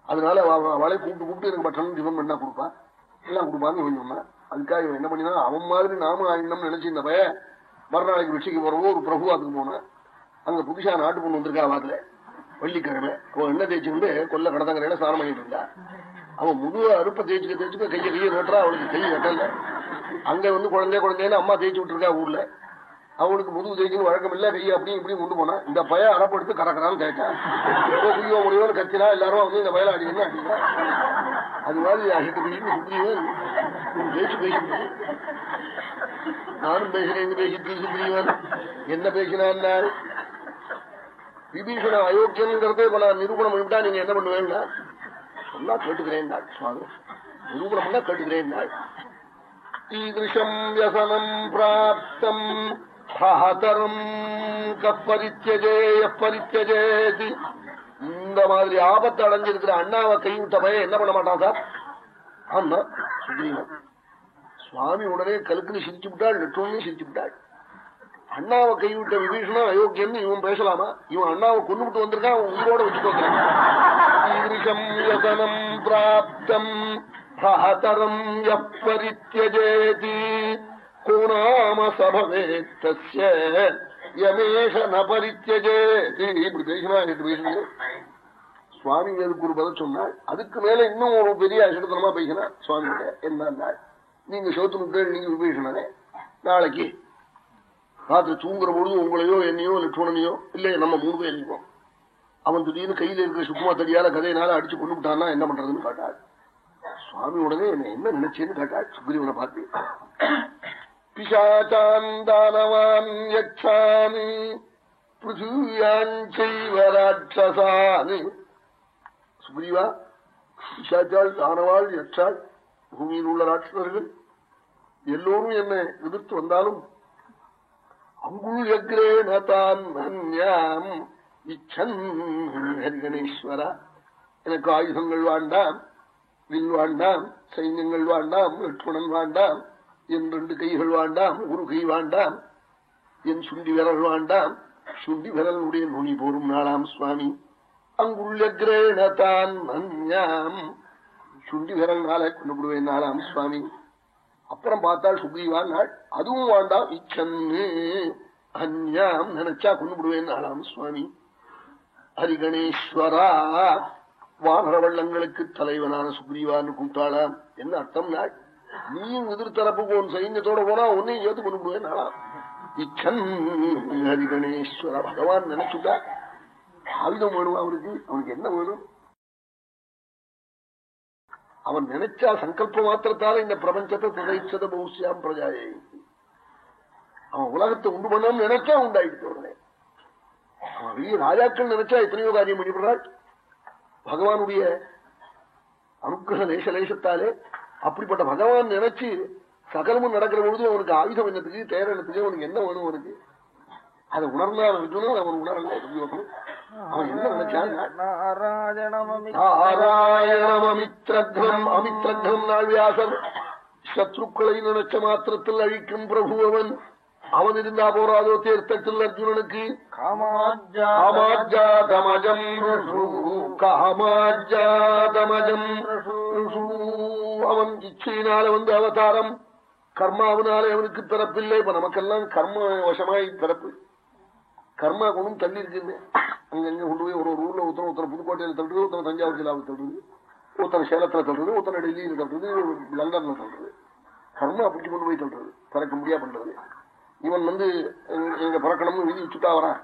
Speaker 1: அதனால அவளை கூப்பிட்டு கூப்பிட்டு எனக்கு பட்சணம் ஜிவன் பண்ணா கொடுப்பான் எல்லாம் கொடுப்பான்னு இவன் சொன்னான் அதுக்காக இவன் என்ன பண்ணினா அவன் மாதிரி நாம ஆயிடணும்னு நினைச்சு இந்த பய மறுநாளைக்கு ரிஷிக்கு போறவோ ஒரு பிரபுவாத்துக்கு போனேன் அங்க புதுசா நாட்டு பொண்ணு வந்திருக்கா வாக்குல வெள்ளிக்கிழமை அவன் எண்ணெய் தேய்ச்சிக்கிட்டு கொல்ல கடத்தங்கரையில ஸ்நானம் பண்ணிட்டு இருந்தா. அவன் முழு அறுப்பை தேய்ச்சிக்க தேய்ச்சிக்க கையை கையை நட்டுறா அவளுக்கு கை நட்டல அங்க வந்து குழந்தைய குழந்தைன்னு அம்மா தேய்ச்சி விட்டுருக்கா ஊர்ல. அவனுக்கு முதுகு தேய்ச்சின்னு வழக்கம் இல்ல கையை அப்படி இப்படி கொண்டு போனா. இந்த பய அறப்படுத்து கறக்கிறான்னு கேட்டான் குடியோ முடியோன்னு கத்தினா எல்லாரும் வந்து இந்த பயல அடிக்கணும் அடிக்கிறா? அது மாதிரி அசட்டு பேசி சுப்ரீவன் பேசிட்டு நானும் பேசுறேன் பேசிட்டு சுப்ரீவன் என்ன பேசினான் விபீஷண அயோக்கியங்கிறதே பல நிரூபணம் பண்ணிவிட்டா நீங்க என்ன பண்ணுவேன்னா சொன்னா கேட்டுக்கிறேன் சுவாமி. நிரூபணம் பண்ணா கேட்டுக்கிறேன் ஈதம் வியசனம் பிராப்தம். சகதரம் கப்பரித்தஜே பரித்தஜேதி இந்த மாதிரி ஆபத்து அடைஞ்சிருக்கிற அண்ணாவை கைவிட்ட பையன் என்ன பண்ண மாட்டான் சார்? ஆமா சுக்ரீவன். சுவாமி உடனே கலுக்குன்னு சிரிச்சு விட்டாள் நெற்றோன்னு சிரிச்சு விட்டாள். அண்ணாவை கைவிட்ட விபீஷணன் அயோக்கியம் இவன் பேசலாமா? இவன் அண்ணாவை கொண்டு விட்டு வந்திருக்கான் அவன் உங்களோட வச்சுக்கோங்க பிராப்தம் ஹதரம் எப்பரித்தியஜேதி கோணாம சபவேத்தஸ்ய யமேஷ நபரித்தியஜேதி இப்படி பேசினா என்று பேசுங்க சுவாமி எதுக்கு ஒரு பதில் சொன்னாள் அதுக்கு மேல இன்னும் ஒரு பெரிய அசடத்தனமா பேசினா சுவாமி என்ன நீங்க சோத்து நீங்க விபீஷணனே நாளைக்கு ராத்திரி தூங்குற பொழுது உங்களையோ என்னையோ லட்சுமணனையோ இல்லையே நம்ம மூணு பேரையும் அவன் திடீர்னு கையில இருக்கிற சுக்குமா தெரியாத கதையினால அடிச்சு கொண்டு விட்டான்னா என்ன பண்றதுன்னு கேட்டாள். சுவாமி உடனே என்ன என்ன நினைச்சேன்னு கேட்டாள். சுக்ரீவனை பார்த்து பிசாச்சாந்தானவான் யக்ஷாமி பிருத்திவியாஞ்சைவராட்சசானி சுக்ரீவா பிசாச்சாள் தானவாள் யக்ஷாள் பூமியில் உள்ள ராட்சசர்கள் எல்லோரும் என்னை எதிர்த்து வந்தாலும் அங்குள்யக்ரேண தான் மன்யாம் இச்சன் ஹரிகணேஸ்வரா. எனக்கு ஆயுதங்கள் வேண்டாம் வில் வேண்டாம் சைன்யங்கள் வேண்டாம் லட்சுமணன் வேண்டாம் என் ரெண்டு கைகள் வேண்டாம் ஒரு கை வேண்டாம் என் சுண்டி விரல் வேண்டாம் சுண்டி விரலுடைய நுனி போரும் நாளாம் சுவாமி. அங்குள்யக்ரேண தான் மன்யாம் சுண்டி கொண்டு விடுவேன் நாளாம் சுவாமி. அப்புறம் பார்த்தால் சுக்ரீவான் நாள். அதுவும் வேண்டாம் இச்சன்னு. அந்யாம் நினைச்சா கொண்டுபிடுவேன் ஆளாம் சுவாமி. ஹரிகணேஸ்வரா வானர வள்ளங்களுக்கு தலைவனான சுக்ரீவான்னு கூட்டாளாம் என்ன அர்த்தம் நாள்? நீயும் எதிர்த்தரப்புக்கு உன் சைன்யத்தோட போனா உன்னையும் ஏத்து கொண்டுபிடுவேன் ஆளாம் இச்சன் ஹரிகணேஸ்வரா பகவான் நினைச்சுட்டா. ஆயுதம் வேணும் அவருக்கு? அவனுக்கு என்ன வேணும்? அவன் நினைச்சா சங்கல்ப மாத்திரத்தால இந்த பிரபஞ்சத்தை திரைச்சத பௌசியாம் பிரஜாயை. அவன் உலகத்தை உண்டு பண்ணாம நினைச்சா உண்டாயிடுத்து உடனே. அவன் ராஜாக்கள் நினைச்சா எத்தனையோ காரியம் பண்ணிவிடுறாள் பகவானுடைய அனுகிரக லேச லேசத்தாலே அப்படிப்பட்ட பகவான் நினைச்சு சகலமும் நடக்கிற பொழுது அவனுக்கு ஆயுதம் என்னத்துக்கு தேரணத்துக்கு அவனுக்கு என்ன வேணும் அவனுக்கு? அதை உணர்ந்தான் இருக்கணும் அவன் உணரல துரியோகன். அவன் என்ன நினைச்சான் நாராயணம் அமித்ரக்னம் அமித்ரக்னம் நாள் வியாசர் சத்ருக்களை நினைச்ச மாத்திரத்தில் அழிக்கும் பிரபு அவன். அவன் இருந்தா போராதோ தேர்த்தத்தில் அர்ஜுனனுக்கு.
Speaker 2: காமாஜா
Speaker 1: காமாஜாதமஜம் காமாஜாதமஜம். அவன் இச்சையினால வந்து அவதாரம். கர்மாவினாலே அவனுக்கு பிறப்பில்லை. இப்ப நமக்கெல்லாம் கர்ம வசமாய் பிறப்பு. கர்மா குணம் தள்ளி இருக்குன்னு. அங்கங்க கொண்டு போய் ஒரு ஒரு ஊர்ல ஒருத்தர் ஒருத்தர் புதுக்கோட்டையில தள்ளுறது ஒருத்தர் தஞ்சாவூர் ஜில்லாவில் தள்ளுறது ஒருத்தர் சேலத்துல தள்ளுறது ஒருத்தர் டெல்லியில தள்ளுறது லண்டன்ல தள்ளுறது. கர்மா பிடிச்சி கொண்டு போய் தள்ளுறது பிறக்க முடியா பண்றது. இவன் வந்து எங்க- பிறக்கணும்னு விதி வச்சுட்டா வரான்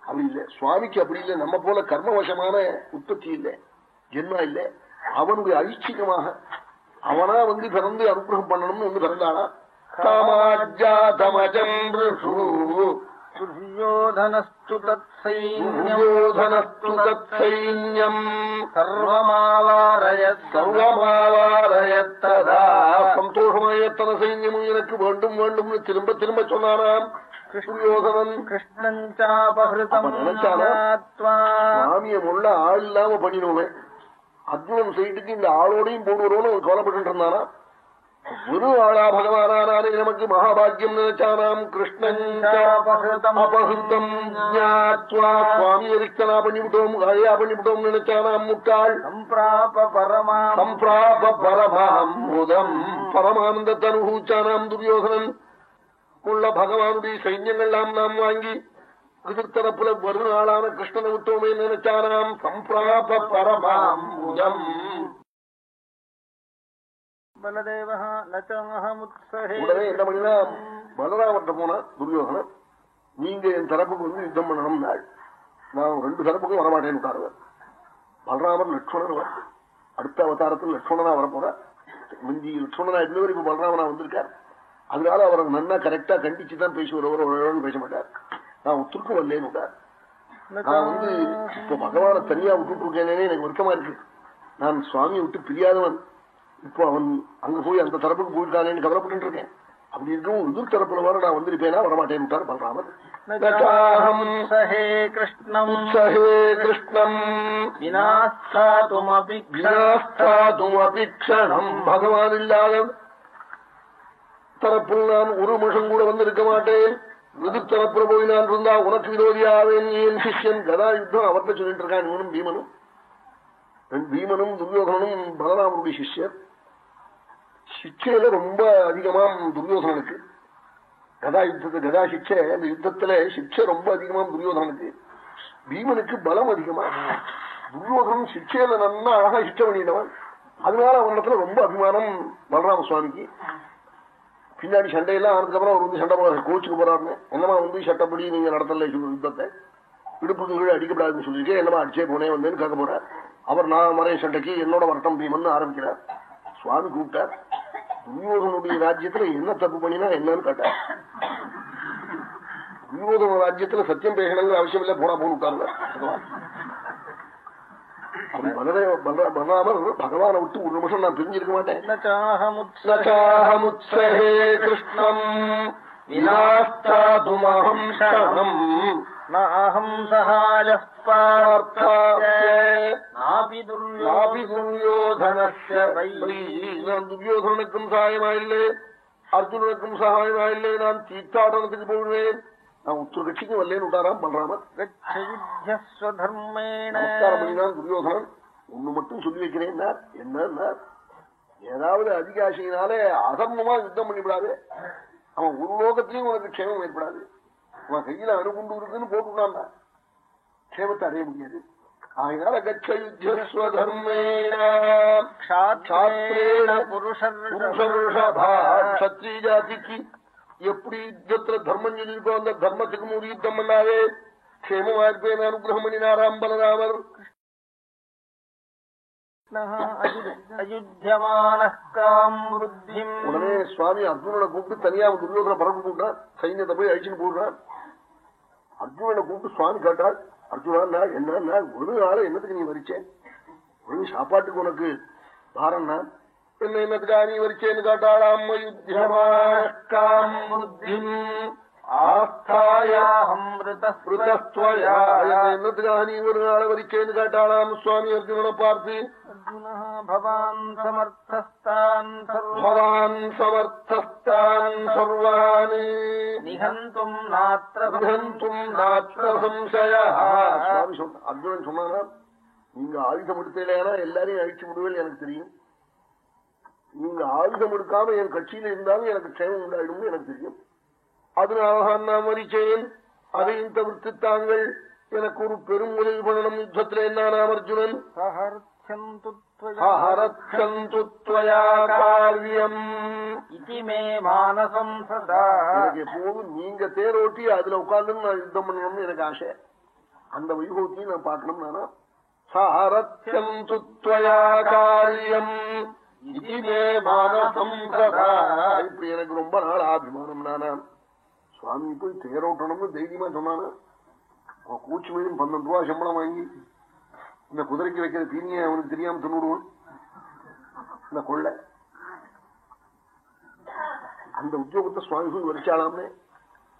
Speaker 1: அப்படி இல்லை. சுவாமிக்கு அப்படி இல்லை. நம்ம போல கர்மவசமான உற்பத்தி இல்லை. ஜென்மா இல்லை. அவனுடைய ஐச்சிகமாக அவனா வந்து பிறந்து அனுகிரகம் பண்ணணும்னு வந்து பிறந்தானா?
Speaker 2: துரியோதனஸ்து தத்சைன்யம்
Speaker 1: துரியோதனஸ்து தத்சைன்யம்
Speaker 2: சர்வமாவாரயத்
Speaker 1: சர்வமாவாரயத்ததா சந்தோஷമായ எத்தனை சைன்யமும் எனக்கு வேண்டும் வேண்டும்னு திரும்ப திரும்ப சொன்னானாம் துரியோதனன்
Speaker 2: கிருஷ்ணன் சாபஹிருதம்
Speaker 1: அப்ப நினைச்சானா?
Speaker 2: ஞாத்வா
Speaker 1: சாமியை முள்ள ஆள் இல்லாம பண்ணிடுவோமே அர்ஜுனன் சைட்டுக்கு இந்த ஆளோடையும் போடுவோம்னு அவன் கவலைப்பட்டு இருந்தானா குரு ஆளா பகவானானே நமக்கு மகாபாகியம் நினைச்சானாம். கிருஷ்ணன் அபகிருத்தம் சுவாமியரிக்தனா பண்ணிவிட்டோம். அதையா பண்ணிவிட்டோம் நினைச்சானாம் முட்டாள்.
Speaker 2: சம்பிராப பரமா
Speaker 1: சம்பிராப பரமாம். முதம் பரமானந்தத்தை அனுபவிச்சானாம் துரியோகனன் உள்ள பகவானுடைய சைன்யங்கள்லாம் நாம் வாங்கி எதிர்த்தரப்புல வருணாளான கிருஷ்ணனை விட்டோமே நினைச்சானாம். சம்பிராப
Speaker 2: பரமாம். முதம்
Speaker 1: உடனே என்ன பண்ணினா பலராமர்கிட்ட போனா நீங்க என் தரப்புக்கு வந்து யுத்தம் பண்ணணும் நாள். நான் ரெண்டு தரப்புக்கும் வரமாட்டேன்னு உட்காருவேன் பலராமர் லட்சுமணன் அடுத்த அவதாரத்தில் லட்சுமணனா வரப்போற முந்தி லட்சுமணனா இருந்தவர் இப்ப பலராமனா வந்திருக்கார். அதனால அவரை நன்னா கரெக்டா கண்டிச்சு தான் பேசுவார். ஒரு ஒரு பேச மாட்டார். நான் ஒத்துருக்கு வரலேன்னு விட்டார். நான் வந்து இப்ப பகவானை தனியா விட்டுட்டு இருக்கேனே எனக்கு வருத்தமா இருக்கு. நான் சுவாமியை விட்டு பிரியாதவன். இப்போ அவன் அங்க போய் அந்த தரப்புக்கு போயிட்டானேன்னு கவலைப்பட்டு இருக்கேன் அப்படி இருக்கும் எதிர் தரப்புல வர நான் வந்திருப்பேனா? வரமாட்டேன் பல்ராமர். சஹே கிருஷ்ணம்.
Speaker 2: சஹே
Speaker 1: கிருஷ்ணம். வினாஸ்தாதுமபிக்ஷணம் பகவான் இல்லாத தரப்பில் நான் ஒரு நிமிஷம் கூட வந்திருக்க மாட்டேன். எதிர் தரப்புல போய் நான் இருந்தா உனக்கு விரோதியாவேன் என் சிஷ்யன்? கதா யுத்தம் அவர்கிட்ட சொல்லிட்டு இருக்கான் இவனும் பீமனும். பீமனும் துரியோகனும் பலராமருடைய சிஷ்யர். சிக்ஷையில ரொம்ப அதிகமாம் துரியோதனனுக்கு. கதா யுத்தத்து கதா சிக்ஷை அந்த யுத்தத்துல சிக்ஷை ரொம்ப அதிகமாம் துரியோதனனுக்கு. பீமனுக்கு பலம் அதிகமா. துரியோதனன் சிக்ஷையில நன்னா அழகா சிக்ஷை பண்ணிட்டவன். அதனால அவனிடத்துல ரொம்ப அபிமானம் பலராம சுவாமிக்கு. பின்னாடி சண்டையெல்லாம் ஆனதுக்கப்புறம் அவர் வந்து சண்டை போறாரு கோச்சுக்கு போறாருன்னு. என்னமா வந்து சட்டப்படி நீங்க நடத்தல யுத்தத்தை. இடுப்புக்கு கீழே அடிக்கப்படாதுன்னு சொல்லிட்டு என்னமா அடிச்சே போனே வந்தேன்னு கேட்க போறார். அவர் நான் மறைய சண்டைக்கு என்னோட வரட்டம் பீமன் ஆரம்பிக்கிறார். சுவாமி கூப்பிட்டார். துரியோகனுடைய ராஜ்யத்துல என்ன தப்பு பண்ணினா என்னன்னு கேட்டார் துரியோகன ராஜ்யத்துல சத்தியம் பேசணுங்கிற அவசியம் இல்ல போனா போன உட்கார்ல பலராமர் பகவான விட்டு ஒரு நிமிஷம் நான் தெரிஞ்சிருக்க மாட்டேன். கிருஷ்ணம்.
Speaker 2: நாபி துர்யோதனஸ்ய
Speaker 1: துரியோதனஸ்ய வைரி. நான் துரியோதனனுக்கும் சகாயமாயில்லை அர்ஜுனனுக்கும் சகாயமாயில்லை நான் உத்தர கட்சிக்கு வரலேன்னு விட்டாராம் பண்றாம நமஸ்காரம் பண்ணினான் துரியோதனன் ஒண்ணு மட்டும் சொல்லி வைக்கிறேன் என்ன ஏதாவது அதிகாசியினாலே அதர்மமா யுத்தம் பண்ணிவிடாது அவன் ஒரு லோகத்திலையும் உனக்கு க்ஷேமம் ஏற்படாது அவன் கையில அணுகுண்டு இருக்குன்னு போட்டுனான் க்ஷேமத்தை அடைய முடியாது. கத்திரிய ஜாதிக்கு எப்படி யுத்தத்துல தர்மம் சொல்லியிருக்கோ அந்த தர்மத்துக்கு ஒரு யுத்தம் பண்ணாவே க்ஷேமமா இருப்பேன் அனுகிரகம் பண்ணினாராம் பலராமர் உடனே சுவாமி அர்ஜுனனை கூப்பிட்டு தனியா துரியோகனை பரப்பு சைன்யத்தை போய் அழிச்சுன்னு போடுறான். அர்ஜுனனை கூப்பிட்டு சுவாமி கேட்டாள் அர்ஜுனா என்ன ஒரு ஆள என்னத்துக்கு நீ வரிச்சேன் ஒரு சாப்பாட்டுக்கு உனக்கு பாரம்னா? என்ன என்னத்துக்கா நீ வரிச்சேன்னு கேட்டாளாம் அயுத்தியமாம் புத்திம் என்னத்துக்காக நீ ஒரு நாளை வரிக்கேன்னு கேட்டாளாம் சுவாமி அர்ஜுனனை பார்த்து
Speaker 2: பவான் சமர்த்தஸ்தான்
Speaker 1: பவான் சமர்த்தஸ்தான் சர்வான்
Speaker 2: நிகந்தும் நாத்திர
Speaker 1: நிகந்தும் நாத்திர சம்சய சுவாமி சொன்ன அர்ஜுனன் சொன்னானா நீங்க ஆயுதம் எடுத்தேனா எல்லாரையும் அழிச்சு விடுவேன் எனக்கு தெரியும் நீங்க ஆயுதம் எடுக்காம என் கட்சியில இருந்தாலும் எனக்கு க்ஷேமம் உண்டாயிடும் எனக்கு தெரியும் அதனாக நான் மறிச்சேன் அதையும் தவிர்த்து தாங்கள் எனக்கு ஒரு பெரும் உதவி பண்ணணும் யுத்தத்துல என்ன நாம் அர்ஜுனன் எப்போதும் நீங்க தேரோட்டி அதுல உட்கார்ந்து நான் யுத்தம் பண்ணணும்னு எனக்கு ஆசை. அந்த வைபவத்தையும் நான் பார்க்கணும் நானா? சஹரத்யம் துத்வயா காரியம் இப்படி எனக்கு ரொம்ப நாள் ஆபிமானம் நானா? சுவாமி போய் தேரோட்டணும்னு தைரியமா சொன்னானா? அவன் கூச்சி மேலும் பன்னெண்டு ரூபா சம்பளம் வாங்கி இந்த குதிரைக்கு வைக்கிற தீனியை அவனுக்கு தெரியாம தின்னுடுவான். இந்த கொள்ள. அந்த உத்தியோகத்தை சுவாமி போய் வரிச்சாலாமே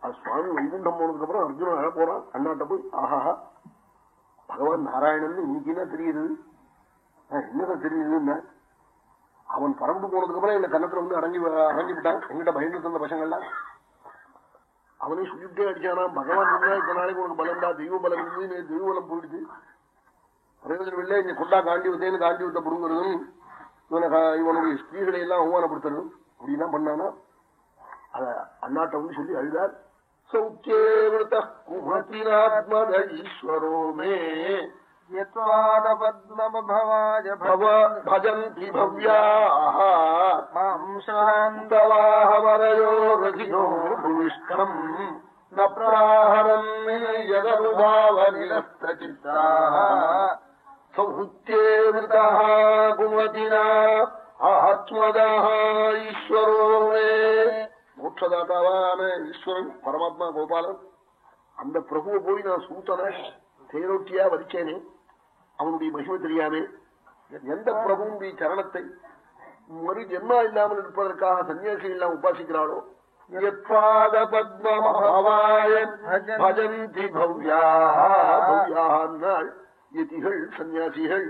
Speaker 1: அது சுவாமி வைகுண்டம் போனதுக்கு அப்புறம் அர்ஜுனன் அழ போறான். அண்ணாட்ட போய் ஆஹாஹா. பகவான் நாராயணன் இன்னைக்கு என்ன தெரியுது? ஆஹ், என்னதான் தெரியுதுன்னா அவன் பறந்து போனதுக்கு அப்புறம் என்ன கன்னத்துல வந்து அடங்கி அடங்கி விட்டான். எங்கிட்ட பயந்து தந்த பசங்கள்லாம். அவனே சொல்லிட்டே அடிச்சானா? பகவான் இருந்தா இப்ப நாளைக்கு உனக்கு பலம்டா தெய்வ பலம் இருந்து தெய்வ பலம் போயிடுது பிரயோஜனம் இல்லை இங்க கொண்டா காண்டி வித்தேன்னு காண்டி வித்த புடுங்கிறதும் இவனை இவனுடைய ஸ்திரீகளை எல்லாம் அவமானப்படுத்தணும் அப்படின்னா பண்ணானா? அத அண்ணாட்ட வந்து சொல்லி அழுதார். சௌச்சேவிருத்த குமத்தினாத்மத ஈஸ்வரோமே மே
Speaker 2: यत्वादपद्मभवाय
Speaker 1: பவ பஜந்தி பவ்யாः
Speaker 2: माम् शान्त
Speaker 1: தவாஹமரயோ ரதினோ புவிஷ்டம் ந பிராஹரம் யதனுபாவனிலஸ்தசித்தாः சௌஹுத்யேவிருத்தः குமதினா ஆத்மதः ஈஸ்வரோ மே மோட்சதாத்தாவான ஈஸ்வரன் பரமாத்மா கோபாலன் அந்த பிரபுவை போய் நான் சூத்தன தேரோட்டியா வரிச்சேனே அவனுடைய மகிமை தெரியாமே எந்த பிரபுடைய சரணத்தை மறு ஜென்மா இல்லாமல் இருப்பதற்காக சன்னியாசி எல்லாம் உபாசிக்கிறாளோ? யத்பாத பத்மமாவாய பஜந்தி பவ்யாள் யதிகள் சன்னியாசிகள்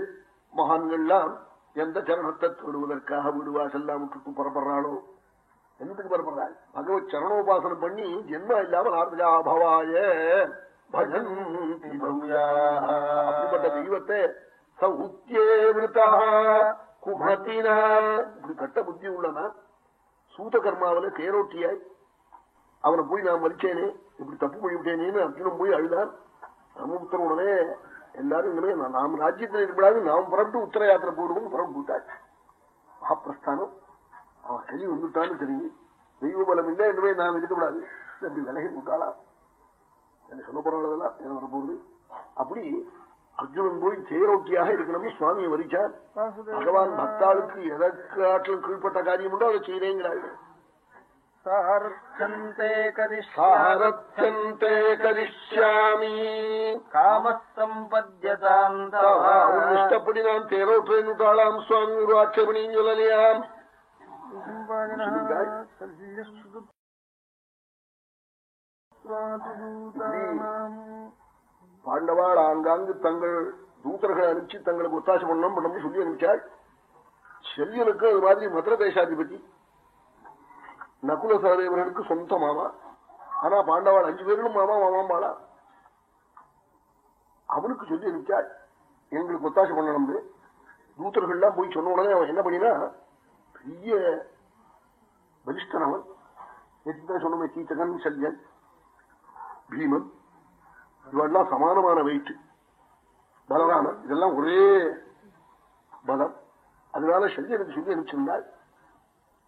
Speaker 1: மகான்கள்லாம் எந்த சரணத்தை தொடுவதற்காக விடுவாசெல்லாம் விட்டுட்டு புறப்படுறாளோ? என்னத்துக்கு புறப்படுறாள்? பகவத் சரணோபாசனம் பண்ணி ஜென்மா இல்லாமல் ஆர்த்தஜா அப்படிப்பட்ட தெய்வத்தை சௌத்தியேவிருத்தா குமத்தினா இப்படி கட்ட புத்தி உள்ளனா சூத கர்மாவில தேரோட்டியாய் அவனை போய் நான் மறிச்சேனே. இப்படி தப்பு பண்ணிவிட்டேனேன்னு அர்ஜுனன் போய் அழுதான். ராமபுத்தர் உடனே எல்லாரும் நாம் ராஜ்யத்தில் இருக்கக்கூடாது. நாம் புறப்பட்டு உத்தர யாத்திரை போடுவோம் புறப்பட்டு விட்டாள் மகாபிரஸ்தானம் அவன் கை வந்துட்டான்னு தெரியும். தெய்வ பலம் இல்லை இனிமே நாம் இருக்கக்கூடாது. அப்படி விலகி விட்டாளா என்று சொல்ல போறாள் அத்தனை வரப்போகுது. அப்படி அர்ஜுனன் போய் ஜெயரோக்கியாக இருக்கணும்னு சுவாமியை வரிச்சார். பகவான் பக்தாளுக்கு எதற்கு ஆட்டிலும் கீழ்பட்ட காரியம் உண்டோ அதை செய்யறேங்கிறாள் இஷ்டப்படி நான் சுவாமி ஆட்சேபணியும் சொல்லலையாம். பாண்டவாள் ஆங்காங்கு தங்கள் தூதர்களை அனுப்பிச்சு தங்களுக்கு ஒத்தாசை பண்ணணும் பண்ணணும்னு சொல்லி அனுப்பிச்சாள். செல்யனுக்கு அது மாதிரி மதுர தேசாதிபதி நகுல சகதேவர்களுக்கு சொந்த மாமா. ஆனா பாண்டவாள் அஞ்சு பேர்களும் மாமா மாமாம்பாளா? அவனுக்கு சொல்லி அனுப்பிச்சாள். எங்களுக்கு ஒத்தாசை பண்ணணும் தூத்தர்கள்லாம் போய் சொன்ன உடனே அவன் என்ன பண்ணினா பெரிய பலிஷ்டன் அவன் சொன்னமே சீத்தகன் செல்யன் பீமன் இவெல்லாம் சமானமான வெயிட் பலராமன் இதெல்லாம் ஒரே பலம். அதனால சரியனுக்கு சொல்லி அனுப்பிச்சிருந்தால்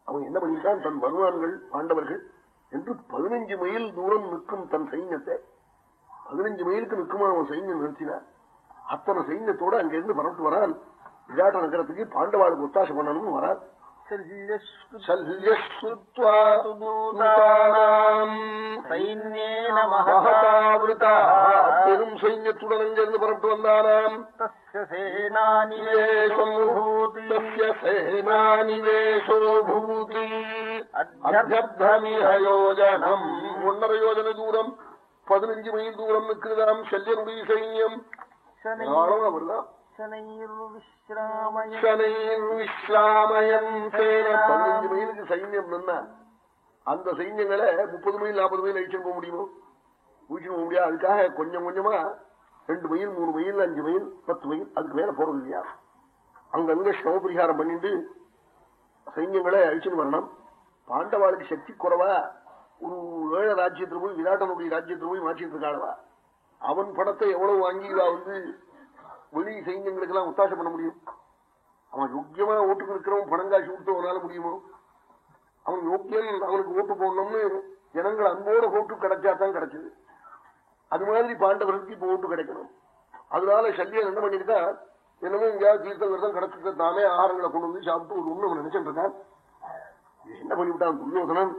Speaker 1: அவன் என்ன பண்ணிருக்கான் தன் வருவான்கள் பாண்டவர்கள் என்று பதினஞ்சு மைல் தூரம் நிற்கும் தன் சைன்யத்தை பதினஞ்சு மைலுக்கு நிற்குமா அவன் சைன்யம் நிறுத்தினான் அத்தனை சைன்யத்தோடு அங்கிருந்து பரப்பிட்டு வரான். விராட்ட நகரத்துக்கு பாண்டவாளுக்கு ஒத்தாசை பண்ணணும்னு வரான். பெரும் சைன்யத்துடன் அங்கிருந்து பரப்பிட்டு வந்தானாம். யோஜனம் ஒன்னரை யோஜனை தூரம். பதினஞ்சு மைல் தூரம் நிற்கிறதாம் சல்யனுடைய சைன்யம். அவர்தான் பதினஞ்சு மைலுக்கு சைன்யம் நின்னா அந்த சைன்யங்களை முப்பது மைல் நாற்பது மைல் அழிச்சு போக முடியுமோ? ஊழிச்சு போக முடியாது. அதுக்காக கொஞ்சம் கொஞ்சமா ரெண்டு மைல் மூணு மைல் அஞ்சு மைல் பத்து மைல் அதுக்கு மேல போறது இல்லையா? அங்கங்க ஸ்னவ பரிகாரம் பண்ணிட்டு சைன்யங்களை அழிச்சுன்னு வரணும். பாண்டவாளுக்கு சக்தி குறைவா ஒரு ஏழ ராஜ்யத்துல போய் விராட்டனுடைய ராஜ்யத்துல போய் மாற்றிட்டு இருக்காளவா? அவன் படத்தை எவ்வளவு வாங்கி வந்து வெளி சைன்யங்களுக்கு எல்லாம் உத்தாசம் பண்ண முடியும்? அவன் யோக்கியமா ஓட்டுக்கு இருக்கிறவன் பணம் காசு விட்டு அவனால முடியுமோ? அவன் யோக்கியன் அவனுக்கு ஓட்டு போடணும்னு ஜனங்கள் அன்போட ஓட்டு கிடைச்சாதான் கிடைச்சது. அது மாதிரி பாண்டவர்களுக்கு இப்ப ஓட்டு கிடைக்கணும். அதனால சல்லியன் என்ன பண்ணிருக்கா என்னமோ எங்கேயாவது தீர்த்த விரதம் கிடைச்சிருக்க தானே ஆಹಾரங்களை கொண்டு வந்து சாப்பிட்டு ஒரு உண்மை நினைச்சிட்டு இருக்கான். என்ன பண்ணிவிட்டான்? துரியோதனன்.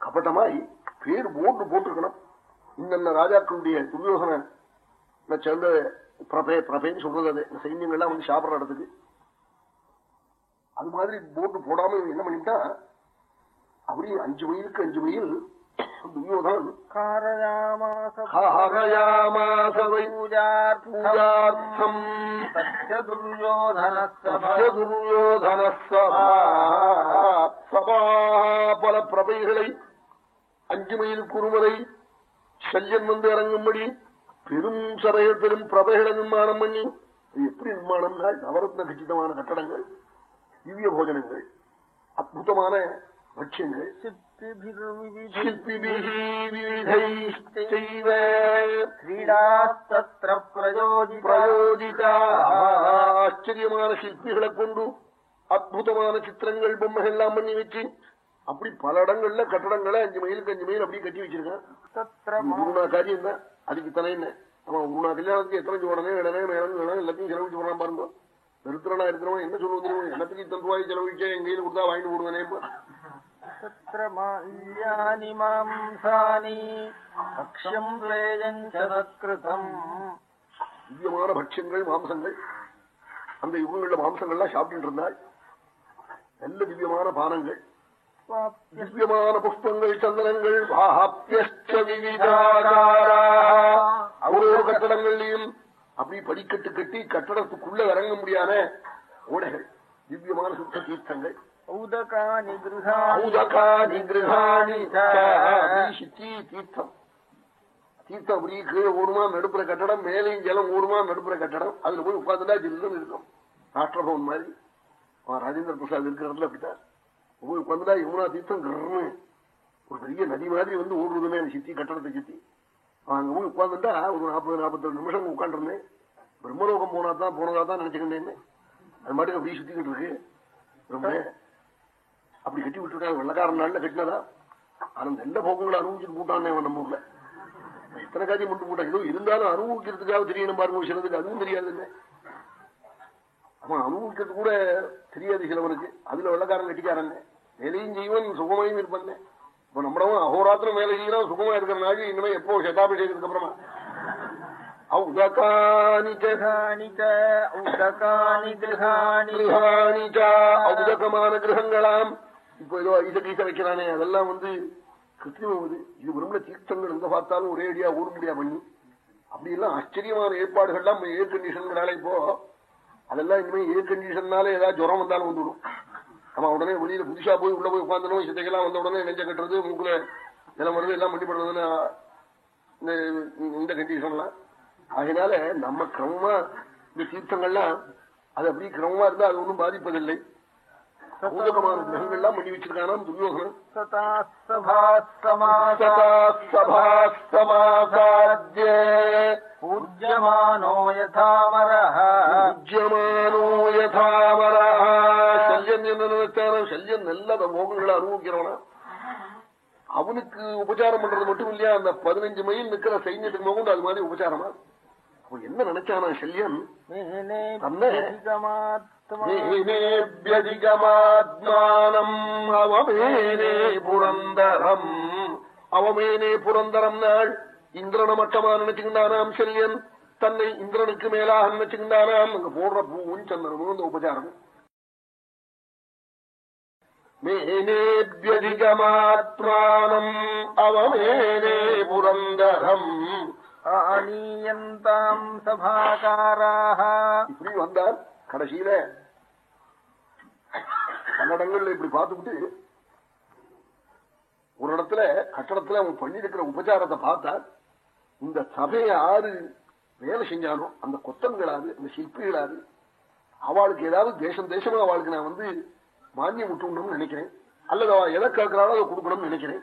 Speaker 1: கபட்டமாய் பேர் போட்டு போட்டிருக்கணும். இந்த ராஜாக்களுடைய துரியோசன சேர்ந்த பிரபே பிரபேன்னு சொல்றது அது. சைன்யங்கள்லாம் வந்து சாப்பிடுற இடத்துக்கு அது மாதிரி போட்டு போடாம என்ன பண்ணிட்டா அப்படி அஞ்சு மைலுக்கு அஞ்சு மைல் துரியோதனன் சபா பல பிரபைகளை அஞ்சு மைலுக்கு ஒருமுறை சல்யன் வந்து இறங்கும்படி பெரும் சபைகள் பெரும் பிரபைகளை நிர்மாணம் பண்ணி எப்படி நிர்மாணம்னா நவரத்ன கச்சிதமான கட்டடங்கள் திவ்ய போஜனங்கள் அற்புதமான பட்சியங்கள் ஆச்சரியமான சிற்பிகளை கொண்டு அற்புதமான சித்திரங்கள் பொம்மைகள் எல்லாம் பண்ணி வச்சு அப்படி பல இடங்கள்ல கட்டடங்களை அஞ்சு மைலுக்கு அஞ்சு மைல் அப்படி கட்டி வச்சிருக்கான் காரியம் தான் அதுக்கு தலை என்ன அவன் உன்னா கல்யாணத்துக்கு எத்தனை உடனே உடனே மேலும் வேணும் எல்லாத்தையும் செலவிச்சு போறான் பாருங்க. நிறுத்தனா இருக்கிறவன் என்ன சொல்லுவது என்னத்துக்கு இத்தனை ரூபாய் செலவிச்சா எங்க கையில் கொடுத்தா வாங்கிட்டு போடுவேனே இப்ப. திவ்யமான பட்சங்கள் மாம்சங்கள். அந்த யுகங்கள்ல மாம்சங்கள்லாம் சாப்பிட்டு இருந்தாள் நல்ல திவ்யமான பானங்கள். திவ்யமான புஷ்பங்கள் சந்தனங்கள் ஒரு கட்டடங்கள்லயும் அப்படி படிக்கட்டு கட்டி கட்டடத்துக்குள்ள இறங்க முடியாத ஓடைகள் திவ்யமான சுத்த தீர்த்தங்கள் தீர்த்தம் தீர்த்தம் அப்படி கீழே ஓடுமா நடுப்புற கட்டடம் மேலையும் ஜலம் ஓடுமா நடுப்புற கட்டடம் அதுல போய் உட்காந்துட்டா ஜில்லுன்னு இருக்கும். ராஷ்டிரபவன் மாதிரி. ராஜேந்திர பிரசாத் இருக்கிற இடத்துல அப்படித்தான். போய் உட்காந்துட்டா யமுனா தீர்த்தம் கர்னு ஒரு பெரிய நதி மாதிரி வந்து ஓடுறதுமே சித்தி கட்டணத்தை சித்தி. அங்க போய் உட்காந்துட்டா ஒரு நாற்பது நாற்பத்தெட்டு நிமிஷம் உட்காந்துருந்தேன் பிரம்மலோகம் போனா தான் போனதா தான் நினைச்சுக்கிட்டேன் அது மாதிரி அப்படியே சுத்திக்கிட்டு இருக்கு. ரொம்ப அப்படி கட்டி விட்டுருக்காங்க வெள்ளக்காரன் நாள்ல கட்டினதா? ஆனந்த நல்ல போக்கங்களை அனுபவிச்சுட்டு போட்டானே அவன் நம்ம ஊர்ல? எத்தனை காரியம் மட்டும் போட்டான்? ஏதோ இருந்தாலும் அனுபவிக்கிறதுக்காக தெரியணும் பாருங்க சிலதுக்கு அதுவும் தெரியாது இல்லை அவன் அனுபவிக்கிறது கூட தெரியாது சிலவனுக்கு. அதுல வெள்ளக்காரன் கட்டிக்காரன். வேலையும் செய்வன் சுகமையும் இருப்பான் இப்ப நம்மளவும் அகோராத்திரம் வேலை செய்யறோம் சுகமா இருக்கிற நாள் இனிமே எப்போ சதாபிஷேகத்துக்கு அப்புறமா? ஔதகமான கிரகங்களாம். இப்ப ஏதோ ஐச கீச வைக்கிறானே அதெல்லாம் வந்து கிருத்திரிமம் இது இது தீர்த்தங்கள் எங்க பார்த்தாலும் ஒரே அடியா ஊர் முடியா பண்ணி. அப்படி எல்லாம் ஆச்சரியமான ஏற்பாடுகள்லாம் ஏர் கண்டிஷன்களால இப்போ அதெல்லாம் இனிமேல் ஏர் கண்டிஷன்னால ஏதாவது ஜுரம் வந்தாலும் வந்துடும். நம்ம உடனே வெளியில புதுசா போய் உள்ள போய் உட்காந்துடும் சித்தைக்கெல்லாம் வந்த உடனே நெஞ்ச கட்டுறது மூக்குல நிலம் வருது எல்லாம் பண்ணி பண்றதுன்னு இந்த- இந்த கண்டிஷன்லாம் அதனால நம்ம கிரமமா இந்த தீர்த்தங்கள்லாம் அது அப்படி கிரமமா இருந்தா அது ஒன்றும் பாதிப்பதில்லை. பூதகமான கிரகங்கள் எல்லாம் பண்ணி வச்சிருக்கானாம்
Speaker 2: துரியோகனம்
Speaker 1: பூஜ்யமானோ யதாமரா சல்யம் என்ன நினைச்சான சல்யம் நல்ல மோகங்களை அனுபவிக்கிறவனா. அவனுக்கு உபச்சாரம் பண்றது மட்டும் இல்லையா? அந்த பதினஞ்சு மைல் நிக்கிற சைன்யத்துக்கு மோகம் அது மாதிரி உபச்சாரமா? அவன் என்ன நினைச்சானா சல்யன்? ிகமாத்மானம் அவமேனே புரந்தரம் அவமேனே புரந்தரம் நாள் இந்திரனை மட்டமா நினைச்சுக்கிட்டானாம் செல்யன் தன்னை இந்திரனுக்கு மேலாக நினைச்சுக்கிட்டானாம் அங்க போடுற பூவும் சந்திரனும் இந்த உபச்சாரம் மேனேபியதிகமாத்மானம் அவமேனே புரந்தரம்
Speaker 2: ஆனீயந்தாம் சபாகாராக
Speaker 1: இப்படி வந்தார் கடைசியில கன்னடங்கள்ல இப்படி பார்த்துக்கிட்டு ஒரு இடத்துல கட்டடத்துல அவன் பண்ணிருக்கிற உபச்சாரத்தை பார்த்தா இந்த சபையை ஆறு வேலை செஞ்சாலும் அந்த கொத்தன்களாது அந்த சிற்பிகளாது அவளுக்கு ஏதாவது தேசம் தேசமா அவளுக்கு நான் வந்து மானியம் விட்டுணும்னு நினைக்கிறேன். அல்லது அவள் எதை கேட்கிறாளோ அதை கொடுக்கணும்னு நினைக்கிறேன்.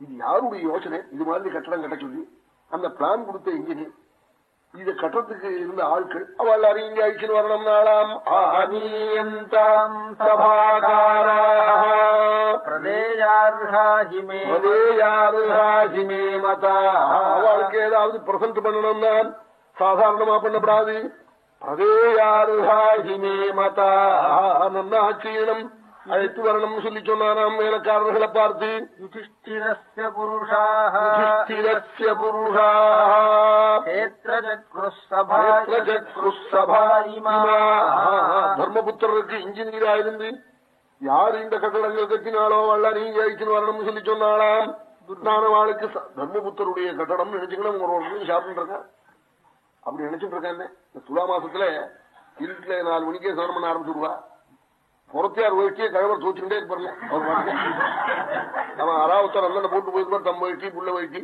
Speaker 1: இது யாருடைய யோசனை? இது மாதிரி கட்டடம் கட்ட சொல்லி அந்த பிளான் கொடுத்த இன்ஜினியர் இத கட்டத்துக்கு இருந்த ஆட்கள் அவ எல்லாரையும் இங்க அழிச்சுன்னு வரணும் நாளாம். அவளுக்கு ஏதாவது பிரசன்ட் பண்ணணும் நான்? சாதாரணமா பண்ணப்படாது. பிரதேயாருஹாஹிமே மதா. நன்னா செய்யணும் அழைத்து வரணும்னு சொல்லி சொன்னாராம் வேலைக்காரர்களை பார்த்து. யுதிஷ்டிரஸ்ய தர்மபுத்திரருக்கு இன்ஜினியரா இருந்து யார் இந்த கட்டடங்கள் கட்டினாலோ வல்ல நீ ஜெயிச்சுன்னு வரணும்னு சொல்லி சொன்னாலாம் துர்நானவாளுக்கு தர்மபுத்தருடைய கட்டடம் நினைச்சுக்கலாம் ஒரு ஒரு சாப்பிட்டு இருக்கா அப்படி நினைச்சிட்டு இருக்கேன். துலா மாசத்துல இருட்டுல நாலு மணிக்கே சவரம் பண்ண ஆரம்பிச்சுடுவா. புறத்தையார் வேட்டியே கழவர் தூச்சுட்டே இருப்பார்ல அவர் அவன் அராவத்தர் அண்ணன் போட்டு போயிருப்பார் தம் வேட்டி புள்ள வேட்டி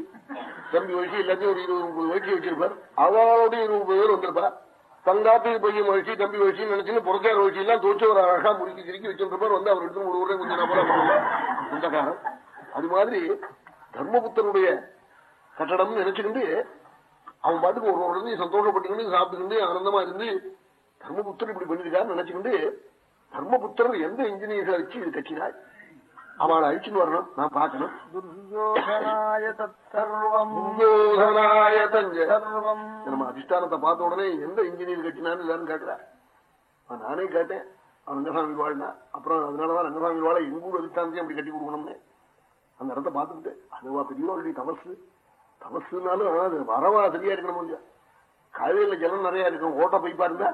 Speaker 1: தம்பி வேட்டி எல்லாத்தையும் ஒரு இருபது முப்பது வேட்டி வச்சிருப்பார். அவளோட இருபது பேர் வந்திருப்பா தங்காத்து பையன் வச்சு தம்பி வச்சு நினைச்சுன்னு புறத்தையார் வச்சு எல்லாம் தோச்சு ஒரு அழகா முடிக்கி திருக்கி வச்சிருப்பார் வந்து அவர் எடுத்து ஒரு ஊரே கொஞ்சம் இந்த சொந்தக்காரன் அது மாதிரி தர்மபுத்தனுடைய கட்டடம்னு நினைச்சுக்கிட்டு அவன் பாட்டுக்கு ஒரு ஒரு சந்தோஷப்பட்டுக்கிட்டு சாப்பிட்டுக்கிட்டு ஆனந்தமா இருந்து தர்மபுத்தர் இப்படி பண்ணிருக்காருன்னு நினைச்சுக்கிட்டு தர்மபுத்திரர் எந்த இன்ஜினியர்களை வச்சு இது கட்டினார்? அவளை அழிச்சுன்னு வரணும் நான் பார்க்கணும். நம்ம அதிஷ்டானத்தை பார்த்த உடனே எந்த இன்ஜினியர் கட்டினான்னு எல்லாரும் கேட்கிறா நானே கேட்டேன் அவன் ரங்கசாமி வாழ்னா அப்புறம் அதனாலதான் ரங்கசாமி வாழை எங்கூர் அதிஷ்டானத்தையும் அப்படி கட்டி கொடுக்கணும்னு. அந்த இடத்த பார்த்துக்கிட்டு அதுவா பெரியவாளுடைய தமசு தமசுனாலும் அது வரவா சரியா இருக்கணும் கொஞ்சம். காலையில ஜலம் நிறைய இருக்கும் ஓட்ட போய் இருந்தா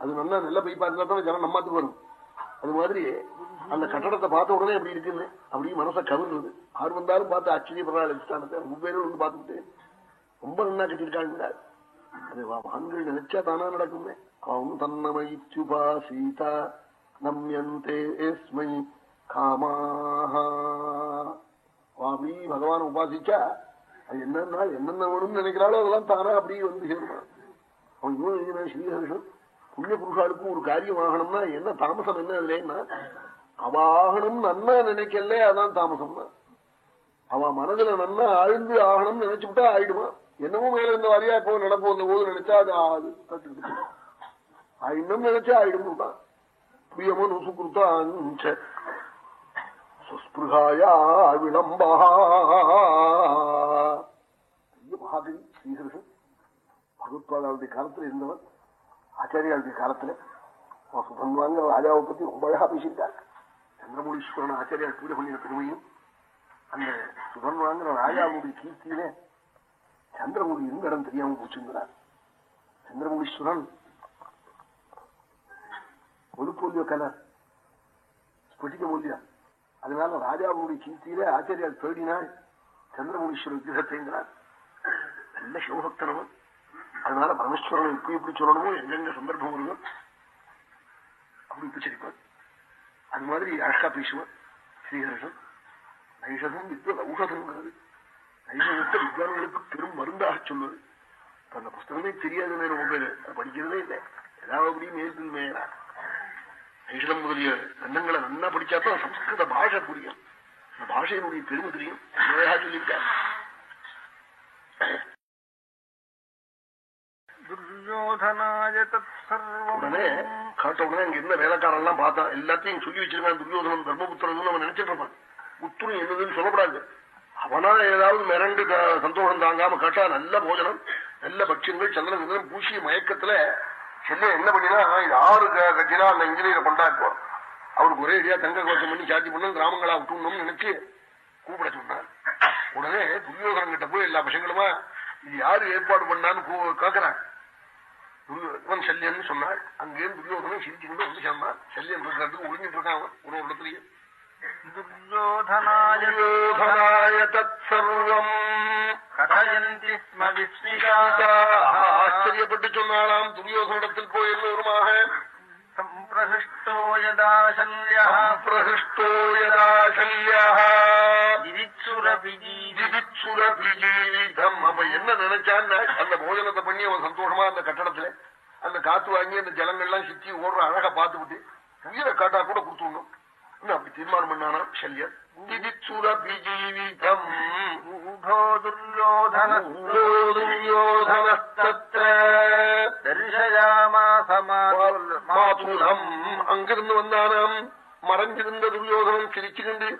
Speaker 1: அது நல்லா நல்ல பைப்பா இருந்தா தான் நம்மாத்து நம்மாத்துக்கு வரும். அது மாதிரி அந்த கட்டடத்தை பார்த்த உடனே எப்படி இருக்குன்னு அப்படியே மனசை கவிர்றது ஆறு வந்தாலும் பார்த்து ஆச்சரியப்படுறாள் அதிஷ்டானத்தை. ரொம்ப பேரும் வந்து பார்த்துட்டு ரொம்ப நல்லா கட்டியிருக்காங்க அது வா- ஆண்கள் நினைச்சா தானா நடக்குமே. அவன் தன்னமயிச்சுபா சீதா நம்யந்தே எஸ்மை காமாஹா. அப்படி பகவான் உபாசிச்சா அது என்னன்னா என்னென்ன வேணும்னு நினைக்கிறாளோ அதெல்லாம் தானா அப்படியே வந்து சேருமா. அவன் இன்னும் ஸ்ரீஹர்ஷன் புண்ணிய புருஷாளுக்கும் ஒரு காரியம் ஆகணும்னா என்ன தாமசம் என்ன அதுலன்னா அவாகணும் நன்னா நினைக்கல அதான் தாமசம்னா. அவன் மனதுல நன்னா ஆழ்ந்து ஆகணும்னு நினைச்சுட்டா ஆயிடுமா? என்னமோ மேல இந்த வாரியா இப்போ நடப்போம் போது நினைச்சா அது ஆகுது. தட்டுக்கிட்டு ஆயிடும் நினைச்சா ஆயிடும் தான் பிரியமனு சுகிருத்தாஞ்ச சுஸ்பிருகாயா விளம்பா. மகாகவி ஸ்ரீகிருஷ்ணன் பகவத்பாதாவுடைய காலத்துல இருந்தவன். ஆச்சாரியாளுடைய காலத்துல அவன் சுபன்வாங்க ராஜாவை பத்தி ரொம்ப அழகா பேசியிருக்கார் சந்திரமூலீஸ்வரன் ஆச்சாரியால் பூஜை பண்ணின பெருமையும் அந்த சுபன் வாங்குற ராஜாவுடைய கீர்த்தியில சந்திரமூலி இருந்த இடம் தெரியாம போச்சுங்கிறார் சந்திரமூலீஸ்வரன் ஒழுப்பொல்லிய கலர் ஸ்பட்டிக மூலியா அதனால ராஜாவுடைய கீர்த்தியில ஆச்சாரியார் தேடினாள் சந்திரமூலீஸ்வரன் விக்கிரகத்தைங்கிறார் நல்ல சிவபக்தனவன் அதனால பரமேஸ்வரனை இப்படி எப்படி சொல்லணுமோ எங்கெங்க சந்தர்ப்பம் வருதோ அப்படி உச்சரிப்பார் அது மாதிரி அழகா பேசுவார். ஸ்ரீஹர்ஷன் நைஷதம் வித்வத் ஔஷதம்ங்கிறது நைஷதத்தை வித்வான்களுக்கு பெரும் மருந்தாக சொல்லுவது இப்ப அந்த புஸ்தகமே தெரியாது ரொம்ப பேரு. படிக்கிறதே இல்லை. ஏதாவது அப்படி மேற்கு மேலா நைஷதம் முதலிய கண்டங்களை நன்னா படிச்சாதான் சம்ஸ்கிருத பாஷை புரியும். அந்த பாஷையினுடைய பெருமை தெரியும். அழகா சொல்லியிருக்காரு. உடனே காட்ட உடனே அங்க இருந்த வேலைக்காரன் எல்லாம் பார்த்தான் எல்லாத்தையும் சொல்லி வச்சிருக்கான் துரியோதனன் தர்மபுத்திரன் அவன் நினைச்சிட்டு இருப்பான் புத்திரம் என்னதுன்னு சொல்லப்படாது அவனா ஏதாவது மிரண்டு சந்தோஷம் தாங்காம கேட்டா நல்ல போஜனம் நல்ல பட்சியங்கள் சந்திரன் சந்திரன் பூசிய மயக்கத்துல செல்ல என்ன பண்ணினா இது ஆறு க- கட்டினா அந்த இன்ஜினியரை கொண்டாடுவோம் அவருக்கு ஒரே இடியா தங்க கோஷம் பண்ணி சாத்தி பண்ணு கிராமங்களா விட்டுணும்னு நினைச்சு கூப்பிட சொன்னார் உடனே துரியோதனன் கிட்ட போய் எல்லா பசங்களுமா இது யாரு ஏற்பாடு பண்ணான்னு கேட்கிறான் கேக்குறான் துரியோதனன் சல்யன்னு சொன்னாள். அங்கேயும் துரியோதனன் சிரிச்சுக்கிட்டு வந்து சொன்னான் சல்யன் இருக்கிறதுக்கு ஒழுங்கிட்டு இருக்கான் அவன் ஒரு ஒரு இடத்துலயும்
Speaker 2: துரியோதனாய
Speaker 1: துரியோதனாய தற்சர்வம்
Speaker 2: கதயந்தி ஸ்ம விஸ்மிதா
Speaker 1: ஆச்சரியப்பட்டு சொன்னாலாம் துரியோதனிடத்தில் போய் எல்லோருமாக
Speaker 2: சம்பிரஹிஷ்டோ யதா சல்யா
Speaker 1: பிரகிருஷ்டோ யதா சல்யா
Speaker 2: விதிச்சுரபிஜீவி
Speaker 1: ஜீவிதம் அப்ப என்ன நினைச்சான்? அந்த போஜனத்தை பண்ணி அவன் சந்தோஷமா அந்த கட்டடத்துல அந்த காத்து வாங்கி அந்த ஜலங்கள்லாம் சுத்தி ஓடுற அழகா பார்த்துவிட்டு உயிரை காட்டா கூட கொடுத்துடணும். அப்படி தீர்மானம் பண்ணானா? ஜீவிதம்
Speaker 2: ஊடோ துரியோதன
Speaker 1: துரியோதனஸ்தத்ர
Speaker 2: தர்சயாமாச
Speaker 1: மாதுலம் அங்கிருந்து வந்தானாம் மறைஞ்சிருந்த துரியோதனன் சிரிச்சுக்கிண்டு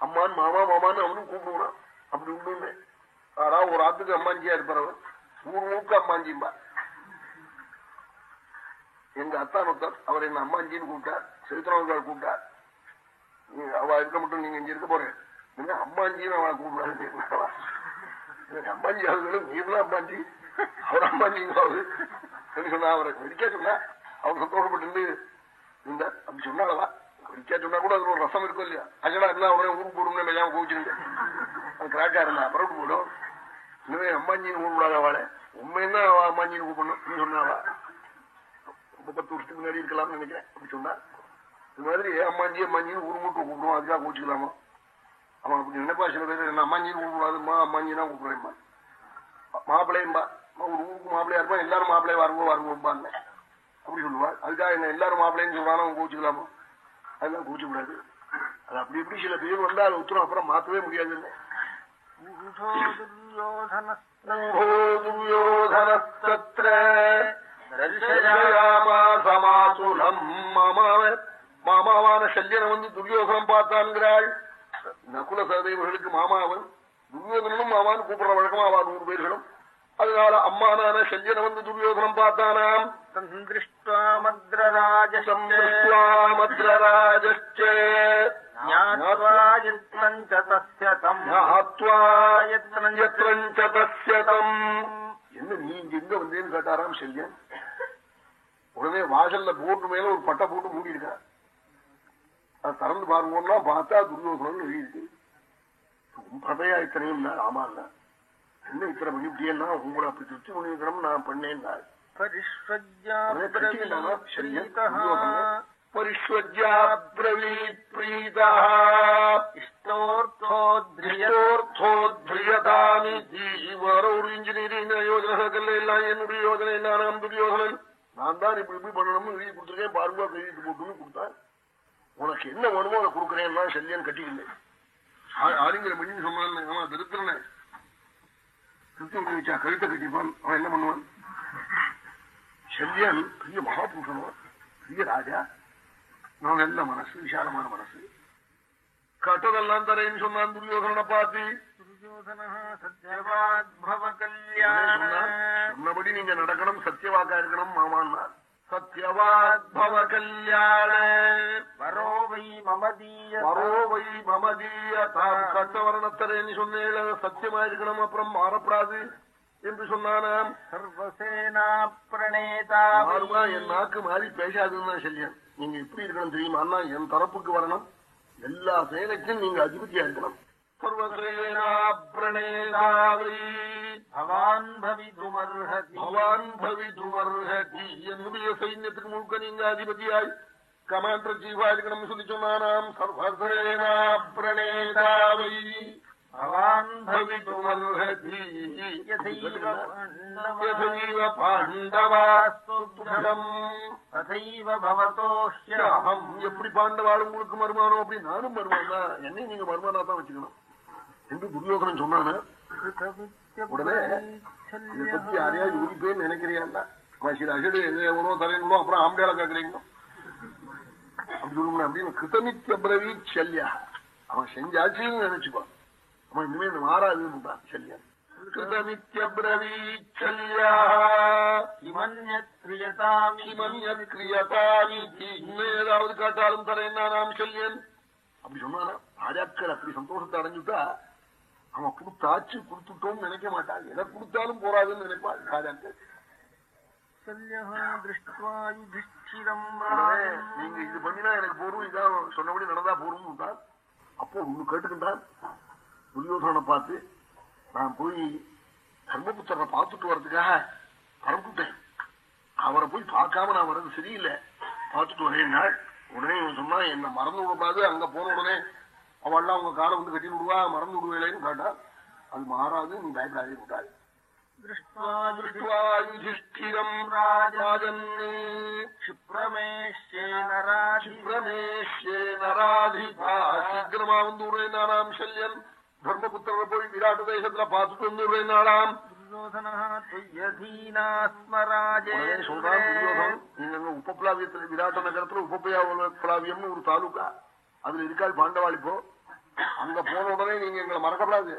Speaker 1: அம்மான் மாமா மாமான்னு அவனும் கூப்பிடுவான் அப்படி உண்டு ஆனா ஒரு ஆத்துக்கு அம்மாஞ்சியா இருப்பறவன் ஊர் மூக்கு அம்மாஞ்சிம்பா எங்க அத்தா மொத்தம் அவர் என்ன அம்மாஞ்சின்னு கூப்பிட்டார் செலுத்தினவர்கள் கூப்பிட்டார் அவ இருக்க மட்டும் நீங்க இங்க இருக்க போறேன் என்ன அம்மாஞ்சின்னு அவளை கூப்பிடாது எனக்கு அம்மாஞ்சி ஆகுது நீர்லாம் அம்மாஞ்சி அவர் அம்மாஞ்சி ஆகுது சொல்லி சொன்னா அவரை வெடிக்க சொன்னா அவர் சந்தோஷப்பட்டு இந்த அப்படி சொன்னாலவா? வெடிக்க சொன்னா கூட அதுல ஒரு ரசம் இருக்கும் இல்லையா? அஜடா இருந்தா அவரே ஊருக்கு போடுங்க மெய்யாம கோவிச்சிருந்தேன் அது கிராக்கா இருந்தா அப்புறம் போடும் இனிமே அம்மாஞ்சின்னு கூப்பிடாத அவளை. உண்மைன்னா அவ அம்மாஞ்சின்னு கூப்பிடணும் நீ சொன்னாவா? ரொம்ப பத்து வருஷத்துக்கு முன்னாடி இருக்கலாம்னு நினைக்கிறேன் அப்படி சொன்னா. இது மாதிரி அம்மாஞ்சி அம்மாஞ்சின்னு ஊர் மூட்டு கூப்பிடுவோம் அதுக்காக கோச்சிக்கலாமா அவன் அப்படி நினைப்பா சில பேர் என்ன அம்மாஞ்சின்னு கூப்பிடாதுமா அம்மாஞ்சினா கூப்பிடுறேன்மா மாப்பிள்ளையும்பா ஒரு ஊருக்கு மாப்பிள்ளையா இருப்பான் எல்லாரும் மாப்பிள்ளைய வருவோ வருவோம்பாங்க அப்படி சொல்லுவா. அதுக்காக என்ன எல்லாரும் மாப்பிள்ளைன்னு சொல்றாங்க அவன் கோச்சிக்கலாமா அதெல்லாம் கூடாது அது அப்படி இப்படி சில பேர் வந்தா அது உத்தரம் அப்புறம் மாத்தவே மாமாவ மாமாவான சல்யனை வந்து துரியோதனம் பார்த்தான்கிறாள். நகுல சதேவர்களுக்கு மாமாவன் துரியோதனனும் மாமான்னு கூப்பிடுற வழக்கமா அவா நூறு பேர்களும். அதனால அம்மானான சல்யனை வந்து துரியோதனம் பார்த்தானாம். என்ன நீ இங்க எங்க வந்தேன்னு கேட்டாராம் செல்யன் உடனே வாசல்ல போட்டு மேல ஒரு பட்டை போட்டு மூடி இருக்கா அது திறந்து பாருங்கன்னா பார்த்தா துரியோசனம் எழுதிருக்கு உன் பதையா இத்தனையும் ஆமா இல்ல. என்ன இத்தனை பண்ணிவிட்டியன்னா உங்களை அப்படி திருச்சி பண்ணிருக்கணும் நான் பிரீதா. ஒரு இன்ஜினியரிங் யோஜனைகள் எல்லாம் என்னுடைய யோஜனை நான் தான் இப்படி இப்படி பண்ணணும்னு எழுதி கொடுத்துருக்கேன். பாருங்க எழுதி போட்டுன்னு கொடுத்தேன். உனக்கு என்ன வேணுமோ அதை கொடுக்குறேன்னா செல்லியன் கட்டிக்கல ஆளுங்கிற மணி சொன்னான் ஆமா திருத்திரனே திருத்தி வச்சா கழுத்தை கட்டிப்பான். அவன் என்ன பண்ணுவான்? செல்லியன் பெரிய மகாபுருஷன் பெரிய ராஜா. நான் நல்ல மனசு விசாலமான மனசு. கட்டதெல்லாம் தரேன்னு சொன்னான் துரியோதனனை பார்த்து. சொன்னபடி நீங்க நடக்கணும் சத்தியவாக்கா இருக்கணும் மாமான்னா சத்யவாத் பவ கல்யாண
Speaker 2: வரோவை மமதீய
Speaker 1: வரோவை மமதீய தாம் கட்டவரணத்தரேன்னு சொன்னேன் சத்தியமா இருக்கணும் அப்புறம் மாறப்படாது என்று சொன்னானாம்.
Speaker 2: சர்வசேனா பிரணேதா
Speaker 1: என் நாக்கு மாறி பேசாதுன்னு தான் சொல்லியன். நீங்க இப்படி இருக்கணும் தெரியுமா? என் தரப்புக்கு வரணும். எல்லா சேனைக்கும் நீங்க அதிபதியா இருக்கணும்.
Speaker 2: சர்வசேனா பிரணேதாவை பவான் பவிதுமர்ஹதி
Speaker 1: என்னுடைய சைன்யத்துக்கு முழுக்க நீங்க அதிபதியாய் கமாண்டர் இருக்கணும்னு சொல்லி சொன்னானாம். சர்வசேனா பிரணேதாவை.
Speaker 2: பவான்
Speaker 1: பவிதுமர்ஹதி பாண்டவாஸ்துப்தம்
Speaker 2: ததைவ பவதோஹ்யம்
Speaker 1: அகம் எப்படி பாண்டவாள் உங்களுக்கு மருமானம் அப்படி நானும் மருமான் தான். என்னை நீங்க மருமானா தான் வச்சுக்கணும். என்று துரியோகனன் சொன்னான உடனே இதை பத்தி யாரையாவது உரிப்பேன்னு நினைக்கிறியாண்டா சரி அசடு எவனோ அப்புறம் ஆம்பளையால கேக்குறீங்க? அப்படி சொல்லுங்க அப்படின்னு கிருதமித்ய பிரவி சல்யா. அவன் செஞ்சாச்சுன்னு நினைச்சுக்கோ. அவன் இனிமே இந்த மாறாதுன்னு சல்யா. ஏதாவது காட்டாலும் தரேன் நாம் சொல்லேன் அப்படி சொன்னானா? ராஜாக்கள் அப்படி சந்தோஷத்தை அடைஞ்சுட்டா அவன் கொடுத்தாச்சு கொடுத்துட்டோம்னு நினைக்க மாட்டான் எதை கொடுத்தாலும் போறாதுன்னு நினைப்பாள் ராஜாக்கள் நீங்க இது பண்ணினா எனக்கு போரும் இதான் சொன்னபடி நடந்தா போரும் அப்போ ஒண்ணு கேட்டுக்கிட்டான் துரியோதனை பார்த்து நான் போய் தர்மபுத்திரனை பார்த்துட்டு வர்றதுக்காக பரப்புட்டேன் அவரை போய் பார்க்காம நான் வர்றது சரியில்லை. பார்த்துட்டு வரேன் நாள். உடனே சொன்னா என்ன மறந்து விடக்கூடாது. அங்க போன உடனே அவள்லாம் அவங்க காலை வந்து கட்டி விடுவா மறந்து விடுவேலேன்னு கேட்டா அது மாறாது நீ பயப்படாதே விட்டாள் யுதிஷ்டிரம் ராஜன் சீக்கிரமா வந்து உரையினாராம் சல்யன். தர்மபுத்திர போய் விராட்டு தேசத்துல பார்த்துட்டு வந்து உரையினாராம் உபப்ளாவியத்துல விராட்ட நகரத்துல உபப்பிளாவியம்னு ஒரு தாலுகா அதுல இருக்காள் பாண்டவாள் இப்போ அங்க போன உடனே நீங்க எங்களை மறக்கப்படாது.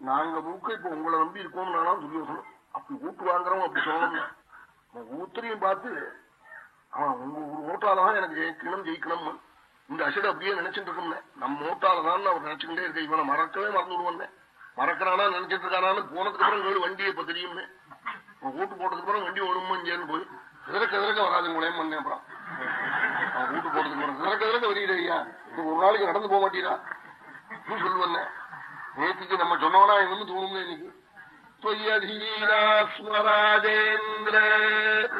Speaker 1: நாங்க ஊக்க இப்ப உங்களை நம்பி இருக்கோம் நானும் துரியோசனம் அப்படி ஊட்டு வாங்குறோம் அப்படி சொல்லணும். ஊத்தரையும் ஊத்திரையும் பார்த்து அவன் உங்க ஒரு ஓட்டாலதான் எனக்கு ஜெயிக்கணும் ஜெயிக்கணும் இந்த அசடு அப்படியே நினைச்சிட்டு இருக்கோம்னே. நம்ம ஓட்டாலதான் அவர் நினைச்சுக்கிட்டே இருக்க. இவனை மறக்கவே மறந்து விடுவானே மறக்கிறானா நினைச்சிட்டு இருக்கானான்னு போனதுக்கு அப்புறம் கேளு வண்டியை இப்ப தெரியுமே அவன் ஓட்டு போட்டதுக்கு அப்புறம் வண்டி ஒழுமா இங்கேன்னு போய் எதிர்க்க எதிர்க்க வராது உங்களையும் பண்ணேன் அப்புறம். அவன் வீட்டு போறதுக்கு அப்புறம் எதிர்க்க எதிர்க்க வரீங்க ஐயா. இது ஒரு நாளைக்கு நடந்து போக மாட்டீரா? சொல்லுவண்ண நேற்றுக்கு நம்ம சொன்னவனா இவனு தோணும்னு இன்னைக்கு. ஸ்மராஜேந்திர.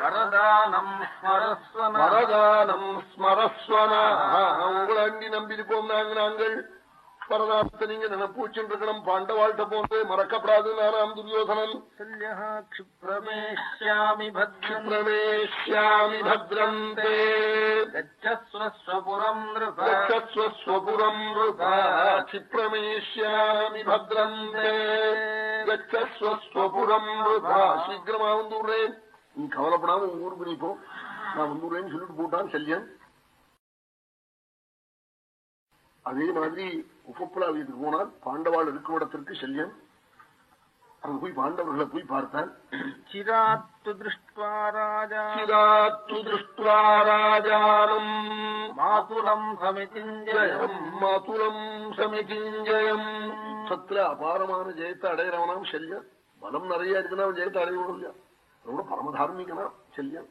Speaker 2: வரதானம் ஸ்மரஸ்வன.
Speaker 1: வரதானம் ஸ்மரஸ்வன. உங்களை அண்டி நம்பியிருக்கோம் நாங்க நாங்கள். வரதாத்தை நீங்க நினைப்பூச்சுட்டு இருக்கணும் பாண்டவாழ்கிட்ட போனதே மறக்கப்படாது நானாம் துரியோதனன்.
Speaker 2: க்ஷிப்ரமேஷ்யாமி
Speaker 1: க்ஷிப்ரமேஷ்யாமி பத்ரந்தே. கச்சஸ்வஸ்வபுரம் கச்சஸ்வஸ்வபுரம் க்ஷிப்ரமேஷ்யாமி பத்ரந்தே. கச்சஸ்வஸ்வபுரம் சீக்கிரமா வந்துடுறேன் நீ கவலைப்படாம ஊர் பிரிப்போம் நான் வந்துடுறேன்னு சொல்லிட்டு போட்டான் செல்யன் அதே மாதிரி உபப்புலா வீட்டுக்கு போனால் பாண்டவாள் இருக்கும் இடத்திற்கு செல்யம் அங்கு போய் பாண்டவர்களை போய் பார்த்தான் சிராத்து திருஷ்டுவா ராஜா. சிராத்து திருஷ்டுவா அபாரமான ஜெயத்தை அடையிறவனாம் செல்யம் பலம் நிறைய இருக்குன்னா அவன் ஜெயத்தை அடையணும் இல்லையா அதோட பரமதார்மிகனா செல்யம்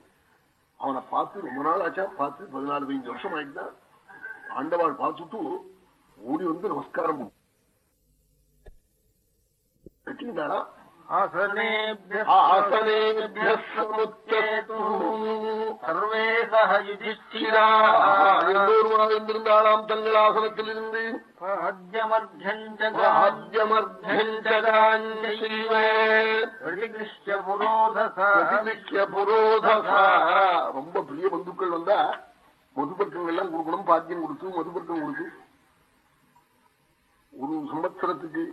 Speaker 1: அவனை பார்த்து ரொம்ப நாள் ஆச்சா? பார்த்து பதினாலு பதினஞ்சு வருஷம் ஆயிடுதான் ஆண்டவாள் பார்த்துட்டு ஓடி வந்து நமஸ்காரம் கட்டினாரா எந்தொருவனாயிருந்தாளாம் தங்கள் ஆசனத்தில் இருந்து ரொம்ப பெரிய பந்துக்கள் வந்தா மதுபர்க்கங்கள் எல்லாம் கொடுக்கணும் பாத்தியம் கொடுத்து மதுபர்க்கம் கொடுத்து. ஒரு சம்பத்திரத்துக்கு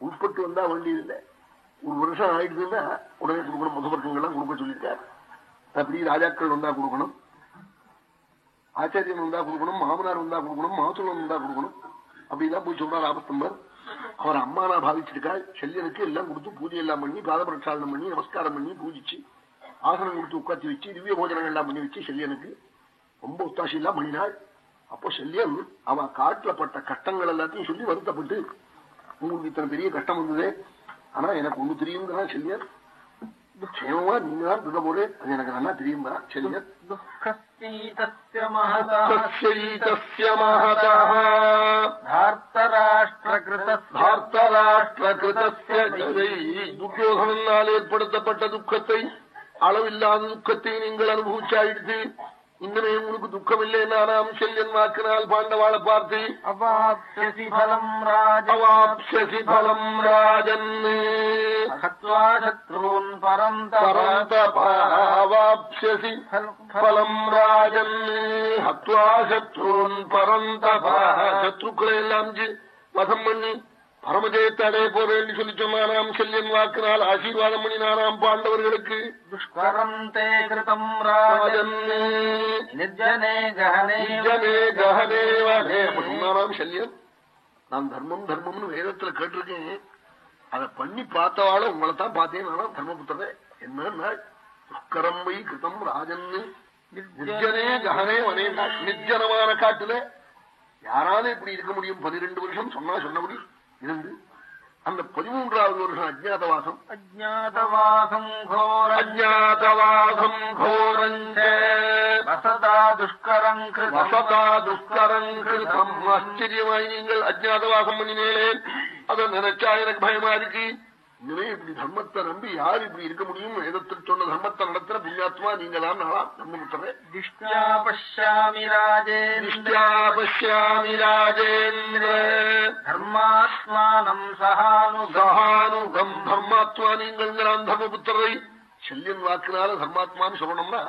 Speaker 1: உட்பட்டு வந்தா வேண்டியதில்லை ஒரு வருஷம் ஆயிடுதுன்னா உடனே கொடுக்கணும். மதுபர்க்கங்கள் எல்லாம் கொடுக்க சொல்லியிருக்காரு. அப்படி ராஜாக்கள் வந்தா கொடுக்கணும். ஆச்சாரியன் வந்தா கொடுக்கணும். மாமனார் வந்தா கொடுக்கணும். மாசுலம் வந்தா கொடுக்கணும். அப்படிதான் போய் சொல்றாரு ஆபத்தம்பர். அவர் அம்மா நான் பாதிச்சிருக்கா செல்யனுக்கு எல்லாம் கொடுத்து பூஜை எல்லாம் பண்ணி பாத பிரச்சாரணம் பண்ணி நமஸ்காரம் பண்ணி பூஜிச்சு ஆசனம் கொடுத்து உட்காந்து வச்சு திவ்ய போஜனங்கள் எல்லாம் பண்ணி வச்சு செல்யனுக்கு ரொம்ப உத்தாசி எல்லாம் பண்ணினாள். அப்போ சல்யம் அவ காட்டுல பட்ட கட்டங்கள் எல்லாத்தையும் சொல்லி வருத்தப்பட்டு உங்களுக்கு இத்தனை பெரிய கஷ்டம் வந்தது. ஆனா எனக்கு ஒண்ணு தெரியுங்கிறா சல்யர் க்ஷேமமா நீங்க தான் இருந்த போது அது எனக்கு நல்லா தெரியும் சல்யர் துரியோகனால் ஏற்படுத்தப்பட்ட துக்கத்தை அளவில்லாத துக்கத்தை நீங்கள் அனுபவிச்சாயிடுத்து ഇങ്ങനെ ഉനക്ക് ദുഃഖമില്ല എന്നാണ്
Speaker 2: ശല്യൻ വാക്കിനാൽ പാണ്ഡവാളെ
Speaker 1: പാർത്തി അവാപ്സ്യസി ഫലം
Speaker 2: അവാപ്സ്യസി ഫലം രാജൻ
Speaker 1: ശത്രുൻ പരം അവാപ്സ്യസി ഫലം രാജൻ ഹത്വാ ശത്രുൻ പരം ശത്രുക്കളെല്ലാം വധം പണി பரமஜயத்தை அடைய போறேன்னு சொல்லி சொன்னானாம் செல்யன் வாக்கினால் ஆசீர்வாதம் பண்ணினானாம் பாண்டவர்களுக்கு.
Speaker 2: துஷ்கரம் தே கிருதம்
Speaker 1: ராஜன்.
Speaker 2: நிர்ஜனே
Speaker 1: கஹனே கஹனே வாடே அப்ப நான் தர்மம் தர்மம்னு வேதத்துல கேட்டிருக்கேன். அதை பண்ணி பார்த்தவாள உங்களை தான் பார்த்தேன். நானும் தர்மபுத்திரன் என்ன துஷ்கரம் வை கிருதம் ராஜன். நிர்ஜனே கஹனே வனே. நிர்ஜனமான காட்டுல யாரால இப்படி இருக்க முடியும்? பனிரெண்டு வருஷம் சொன்னா சொன்னபடி இருந்து அந்த பதிமூன்றாவது வருஷம் அஜாதவாசம் அஜாதவாசம்
Speaker 2: அஜாதவாசம் வசதா துஷ்கரம்
Speaker 1: வசதா துஷ்கரம் ஆச்சரியமாய் நீங்கள் அஜாதவாசம் பண்ணினேன் அதை நினைச்சா எனக்கு பயமா இருக்கு. இனிமே இப்படி தர்மத்தை நம்பி யார் இப்படி இருக்க முடியும்? வேதத்தில் சொன்ன தர்மத்தை நடத்துற புண்ணியாத்மா நீங்க தான் நாளாம்
Speaker 2: நம்ம தர்மாத்மானம்
Speaker 1: சகானுகம். தர்மாத்மா நீங்கள் நான் தர்மபுத்திரரை. செல்லியன் வாக்குனால தர்மாத்மான்னு சொல்லணும்னா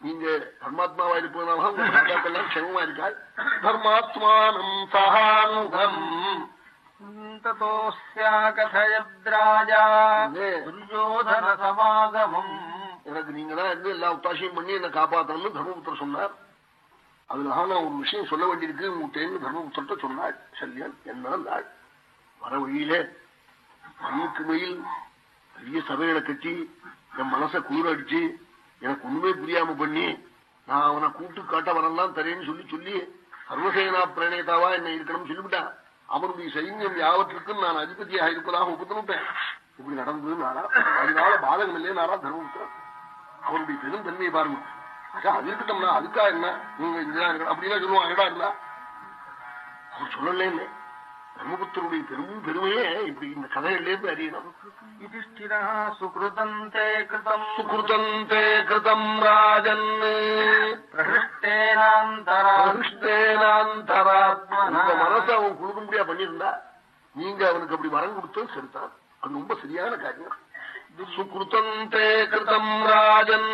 Speaker 1: நீங்க தர்மாத்மாவா இருப்பதனால உங்க ராஜாக்கெல்லாம் க்ஷமமா இருக்காள். தர்மாத்மானம் சகானுகம்.
Speaker 2: சமாகமம்
Speaker 1: எனக்கு நீங்களா இருந்து எல்லா உத்தாசியம் பண்ணி என்ன காப்பாத்தணும்னு தர்மபுத்திர சொன்னார். அதுல நான் ஒரு விஷயம் சொல்ல வேண்டியிருக்கு உங்கள்கிட்ட தர்மபுத்திரத்தை சொன்னாள் சல்யன் என்ன வர வழியிலே மணிக்கு மேல் பெரிய சபைகளை கட்டி என் மனச குளிர் அடிச்சு எனக்கு ஒண்ணுமே புரியாம பண்ணி நான் அவனை கூட்டு காட்ட வரலாம் தரேன்னு சொல்லி சொல்லி சர்வசேனா பிரணேதாவா என்ன இருக்கணும்னு சொல்லிவிட்டான். அவனுடைய சைன்யம் யாவற்றுக்கும் நான் அதிபதியாக இருப்பதாக ஒப்புத்தனுட்டேன் இப்படி நடந்தது நாளா அதனால பாதகம் இல்லையே நாளா தர்மபுத்திரன். அவருடைய பெரும் தன்மையை பாருங்க. அக்கா, அது இருக்கட்டும்னா அதுக்கா என்ன? நீங்க இதுதான் இருக்கணும் அப்படின்னா சொல்லுவான் எடா இருந்தா? அவர் சொல்லலேன்னு. பிரம்மபுத்தருடைய பெரும் பெருமையே இப்படி இந்த கதையிலேருந்து அறியணும். சுகிருதம் ராஜன். மனசை அவன் குழுக்க முடியா பண்ணியிருந்தா நீங்க அவனுக்கு அப்படி வரம் கொடுத்தது சரிதான். அது ரொம்ப சரியான காரியம். சுகிருதம் தே கிருதம் ராஜன்.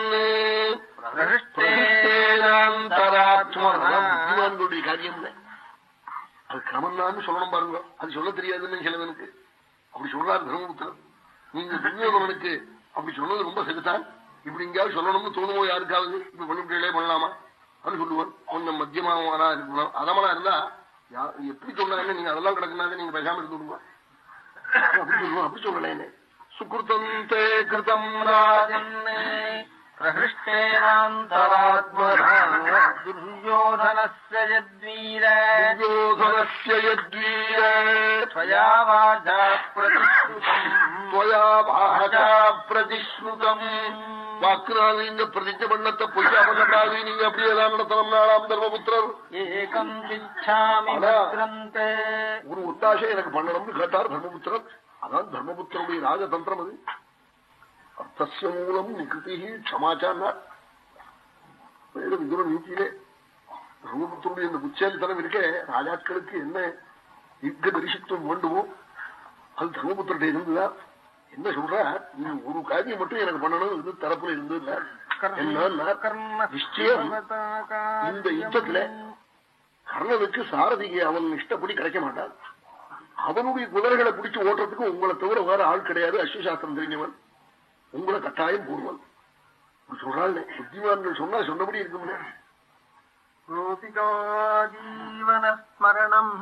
Speaker 1: புத்திமான்களுடைய காரியம் தான் அது கிரமம் சொல்லணும் பாருங்க. அது சொல்ல தெரியாதுன்னு சிலவனுக்கு அப்படி சொல்றாரு தர்மபுத்திரன். நீங்க துரியோதனனுக்கு அப்படி சொன்னது ரொம்ப சரிதான் இப்படி எங்கேயாவது சொல்லணும்னு தோணுமோ யாருக்காவது? இப்படி பண்ணிவிட்டே பண்ணலாமா அப்படின்னு சொல்லுவான் கொஞ்சம் மத்தியமாவனா இருக்கணும். அதமனா இருந்தா எப்படி சொன்னாங்க நீங்க அதெல்லாம் கிடக்குனாங்க நீங்க பேசாம இருந்து விடுங்க. அப்படி சொல்லுவோம் அப்படி சொல்லலேன்னு சுக்கிருத்தம் தே கிருதம் ராஜன்.
Speaker 2: प्रहृष्टेनान्तरात्मयोधनस्य यद्वीरयोधनस्य यद्वीर। त्वया वाचा प्रतिश्रुतम्।
Speaker 1: त्वया वाचा प्रतिश्रुतम्। வாக்குனால நீங்க பிரதிஜ பண்ணத்தை பொய்யா பண்ணக்கூடாது நீங்க அப்படி எல்லாம் நடத்தணும் நாளாம் தர்மபுத்திரர்
Speaker 2: ஏகம்
Speaker 1: ஒரு உத்தாசை எனக்கு பண்ணணும்னு கேட்டார் தர்மபுத்திரர் அதான் தர்மபுத்திரனுடைய ராஜதந்திரம் அது। அர்த்தசிய மூலம் நிகிருதி க்ஷமாச்சான்னார் வேறு விதுர நீதியிலே தர்மபுத்தருடைய இந்த புச்சேலித்தனம் இருக்கே ராஜாக்களுக்கு என்ன யுத்த பரிசுத்தம் வேண்டுமோ அது தர்மபுத்திரட்ட இருந்ததா? என்ன சொல்ற? நீ ஒரு காரியம் மட்டும் எனக்கு பண்ணணும் இது தரப்புல இருந்து என்ன நிச்சயம் இந்த யுத்தத்துல கர்ணனுக்கு சாரதிக்கு அவன் இஷ்டப்படி கிடைக்க மாட்டான். அவனுடைய குதிரைகளை பிடிச்சு ஓட்டுறதுக்கு உங்களை தவிர வேற ஆள் கிடையாது அஸ்வசாஸ்திரம் தெரிஞ்சவன். உங்களை கட்டாயம் பூர்வம் சொல்றாள் புத்திமான்கள் சொன்னா சொன்னபடி இருக்கும்ல.
Speaker 2: ஜீவனஸ்மரணம்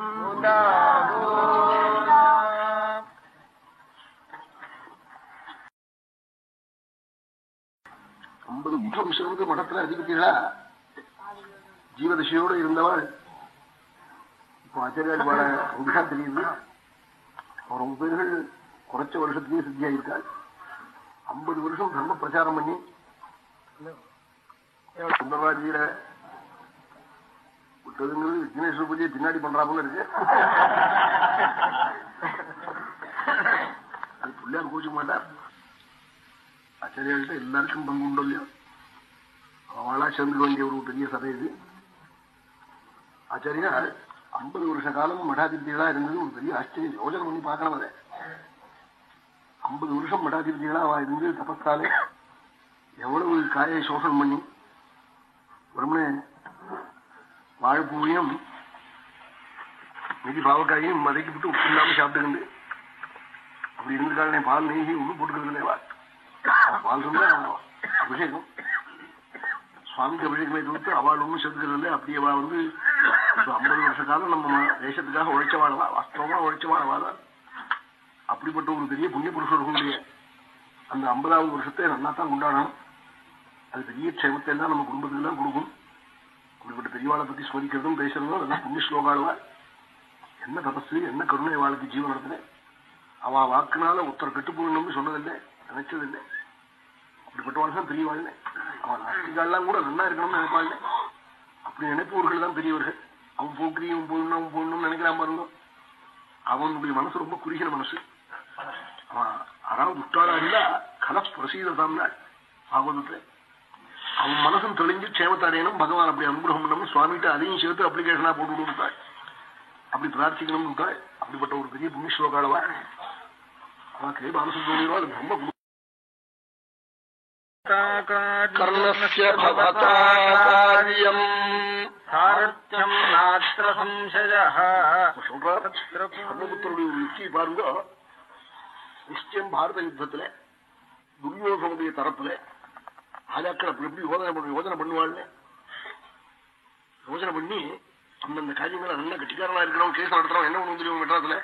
Speaker 1: ஐம்பது முகம் சிவனுக்கு மடத்துல அதிகப்பீங்களா ஜீவதசையோடு இருந்தவள். இப்போ ஆச்சாரியால் பாட தெரியுதுன்னா ரொம்ப பேர்கள் குறைச்ச வருஷத்துலேயே சித்தியாயிருக்காள். ஐம்பது வருஷம் தர்ம பிரச்சாரம் பண்ணி சுந்தரராஜியில விட்டதுங்கிறது விக்னேஸ்வர பூஜையை பின்னாடி பண்றாப்புல இருக்கு. அது பிள்ளையார் கூச்ச மாட்டார் ஆச்சாரியாள்கிட்ட எல்லாருக்கும் பங்கு உண்டோ இல்லையோ? அவளா சேர்ந்துக்க வேண்டிய ஒரு பெரிய சபை இது. ஆச்சாரியா ஐம்பது வருஷ காலம் மடாதிபதிகளா இருந்தது. ஒரு பெரிய ஆச்சரியம் யோஜனை பண்ணி பார்க்கணும் அதை ஐம்பது வருஷம் மடாதிபதிகளா அவ இருந்து தபஸ்தாலே எவ்வளவு காயை சோஷனம் பண்ணி பிரம்மண வாழைப்பூவையும் மீதி பாவக்காயும் மதைக்கு விட்டு உப்பு இல்லாம சாப்பிட்டுக்கிண்டு. அப்படி இருந்திருக்காங்க பால் நெய் ஒன்றும் போட்டுக்கிறது இல்லையா? பால் சொன்னா அபிஷேகம். சுவாமிக்கு அபிஷேகமே தவிர்த்து அவள் ஒன்றும் செதுக்கிறது இல்லை. அப்படி அவள் வந்து ஐம்பது வருஷ காலம் நம்ம தேசத்துக்காக உழைச்சவாழவா வாஸ்தவமா உழைச்சவாழவா அப்படிப்பட்ட ஒரு பெரிய புண்ணிய புருஷர்களுடைய அந்த ஐம்பதாவது வருஷத்தை நல்லா தான் கொண்டாடணும் அது பெரிய க்ஷேமத்தை எல்லாம் நம்ம குடும்பத்துக்கு தான் கொடுக்கும். அப்படிப்பட்ட பெரியவாளை பத்தி ஸ்மரிக்கிறதும் பேசுறதும் அதெல்லாம் புண்ணிய ஸ்லோகாளுவா என்ன தபசு என்ன கருணை வாழ்க்கை ஜீவன் அவ வாக்குனால ஒருத்தர் கெட்டு போகணும்னு சொன்னதில்லை நினைச்சதில்லை. அப்படிப்பட்டவாள் தான் பெரியவாள் அவன் நாஸ்திகாலாம் கூட நல்லா இருக்கணும்னு நினைப்பாள் அப்படி நினைப்பவர்கள் தான் பெரியவர்கள். அவன் போக்குறி அவன் போடணும் அவன் போடணும்னு நினைக்கிறான் பாருங்க. அவனுடைய மனசு ரொம்ப குறுகிற மனசு. அவன் அறாவது முட்டாளா இருந்தா கலப் பிரசீதம் பாகவதத்துல அவன் மனசும் தெளிஞ்சு க்ஷேமத்தடையணும் பகவான் அப்படி அனுகிரகம் பண்ணணும் சுவாமிகிட்ட அதையும் சேர்த்து அப்ளிகேஷனா போட்டு விடுவிட்டாள் அப்படி பிரார்த்திக்கணும் அப்படிப்பட்ட ஒரு பெரிய புண்ணிய ஸ்லோகாளவா அவன் கே பாலசுப்ரமணியவா அது ரொம்ப கர்ணஸ்ய பவதா காரியம்.
Speaker 2: சாரத்தியம் நாத்திர சம்சய
Speaker 1: சொல்றார் ஒரு யுக்தியை பாருங்க. நிச்சயம் பாரத யுத்தத்துல துரியோகனுடைய தரப்புல ராஜாக்கள் அப்படி எப்படி யோஜனை பண்ண யோஜனை பண்ணுவாள் யோஜனை பண்ணி அந்தந்த காரியங்களை நல்ல கட்டிக்காரனா இருக்கிறவன் கேஸ் நடத்துறவன் என்ன ஒண்ணு தெரியும் மெட்ராஸ்ல?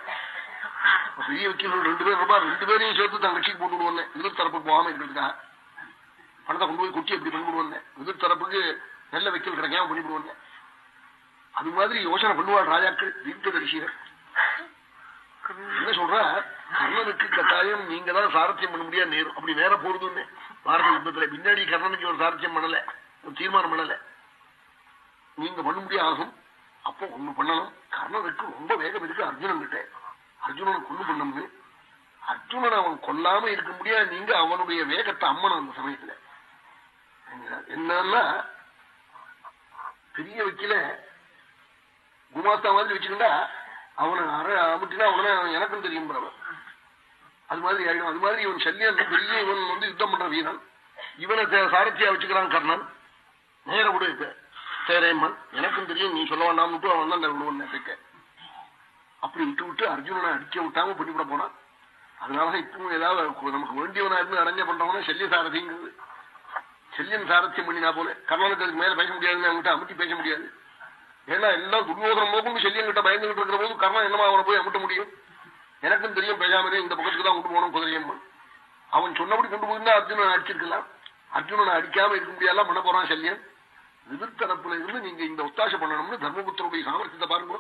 Speaker 1: பெரிய வக்கீல்கள் ரெண்டு பேர் இருப்பா ரெண்டு பேரையும் சேர்த்து தன் கட்சிக்கு போட்டு விடுவாங்க எதிர் தரப்புக்கு போகாம இருக்கிறதுக்காக பணத்தை கொண்டு போய் கொட்டி அப்படி பண்ணி எதிர் தரப்புக்கு நல்ல வக்கீல் கிடைக்காம பண்ணி விடுவாங்க அது மாதிரி யோசனை பண்ணுவாள் ராஜாக்கள் தீர்க்க தரிசிகள் என்ன சொல்ற? கர்ணனுக்கு கட்டாயம் நீங்க தான் சாரத்தியம் பண்ண முடியாது. நேரம் அப்படி நேரம் போறதுன்னு. பாரத யுத்தத்துல பின்னாடி கர்ணனுக்கு ஒரு சாரத்தியம் பண்ணல. தீர்மானம் பண்ணல. நீங்க பண்ண முடியாது ஆகும். அப்போ ஒண்ணு பண்ணணும். கர்ணனுக்கு ரொம்ப வேகம் இருக்கு அர்ஜுனன் கிட்ட அர்ஜுனனை கொண்டு பண்ணம்னு அர்ஜுனன் அவன் கொல்லாம இருக்க முடியாது. நீங்க அவனுடைய வேகத்தை அம்மனும் அந்த சமயத்துல. என்னன்னா பெரிய வக்கீல குமாஸ்தா மாதிரி வச்சுக்கிட்டா அவனை அரை அமுட்டினா அவனை எனக்கும் தெரியும் பிரபன் அது மாதிரி ஆயிடும். அது மாதிரி இவன் சன்னியாசி பெரிய இவன் வந்து யுத்தம் பண்ற வீரன். இவனை சாரத்தியா வச்சுக்கிறான் கர்ணன். நேர விடு இப்ப. சேரேம்மன் எனக்கும் தெரியும் நீ சொல்ல வேண்டாம்னு அவன் தான் விடுவன் கேட்க அப்படி விட்டு விட்டு அர்ஜுனனை அடிக்க விட்டாம பண்ணிவிட போனான் அதனால இப்பவும் ஏதாவது நமக்கு வேண்டியவனா இருந்து அடைஞ்ச பண்றவனா செல்லிய சாரதிங்கிறது. செல்லியன் சாரத்தியம் பண்ணினா போல. கர்ணனுக்கு அதுக்கு மேல பேச முடியாதுன்னு அவங்ககிட்ட அமுட்டி பேச முடியாது. ஏன்னா எல்லாம் துர்யோதனம் போகும் செல்லியன் கிட்ட பயந்துகிட்டு இருக்கிற போது கர்ணன் என்னமா அவனை போய் அமுட்ட முடியும்? எனக்கும் தெரியும் பேசாமலே இந்த பக்கத்துக்கு தான் கொண்டு போனோம் குதிரையம்மன் அவன் சொன்னபடி கொண்டு போயிருந்தா அர்ஜுனன் அடிச்சிருக்கலாம். அர்ஜுனனை அடிக்காம இருக்க முடியாது பண்ண போறான் செல்லியன் எதிர்த்தரப்புல இருந்து நீங்க இந்த ஒத்தாசை பண்ணணும்னு தர்மபுத்தருடைய சாமர்த்தியத்தை பாருங்க.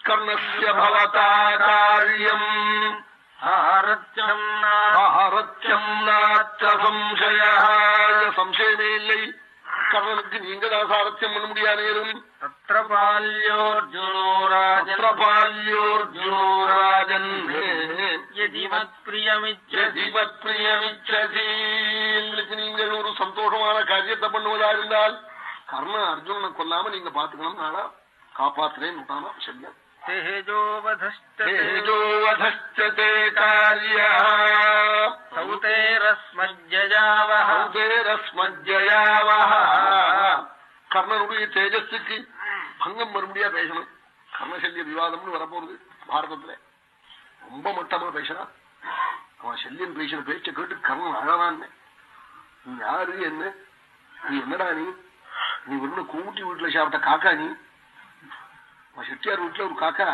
Speaker 1: கர்ணஸ்ய பவதாரியம் சம்சயமே இல்லை. கர்ணனுக்கு நீங்க தான் சாரத்தியம் பண்ண முடியாதேரும் பால்யோர்ஜுனோராஜன் நீங்கள் ஒரு சந்தோஷமான காரியத்தை பண்ணுவதா இருந்தால் கர்ண அர்ஜுனனை கொல்லாம நீங்க பாத்துக்கணும் நாளா காப்பாத்துறேன்னு விட்டானா செல்லம்
Speaker 2: तेजोवधश्चते कार्यः सौतेरस्मज्जयावः
Speaker 1: சௌதேரஸ்மஜயாவஹ கர்ணனுடைய தேஜஸுக்கு பங்கம் மறுபடியா பேசணும். கர்ணசல்ய விவாதம்னு வரப்போறது பாரதத்துல. ரொம்ப மட்டமா பேசுறான் அவன் சல்யன் பேசின பேச்ச கேட்டு கர்ணன் அழகான் நீ யாரு என்ன? நீ என்னடா நீ? நீ வெறும் கூட்டி வீட்டுல சாப்பிட்ட காக்கா நீ? செட்டியார் வீட்டுல ஒரு காக்கா.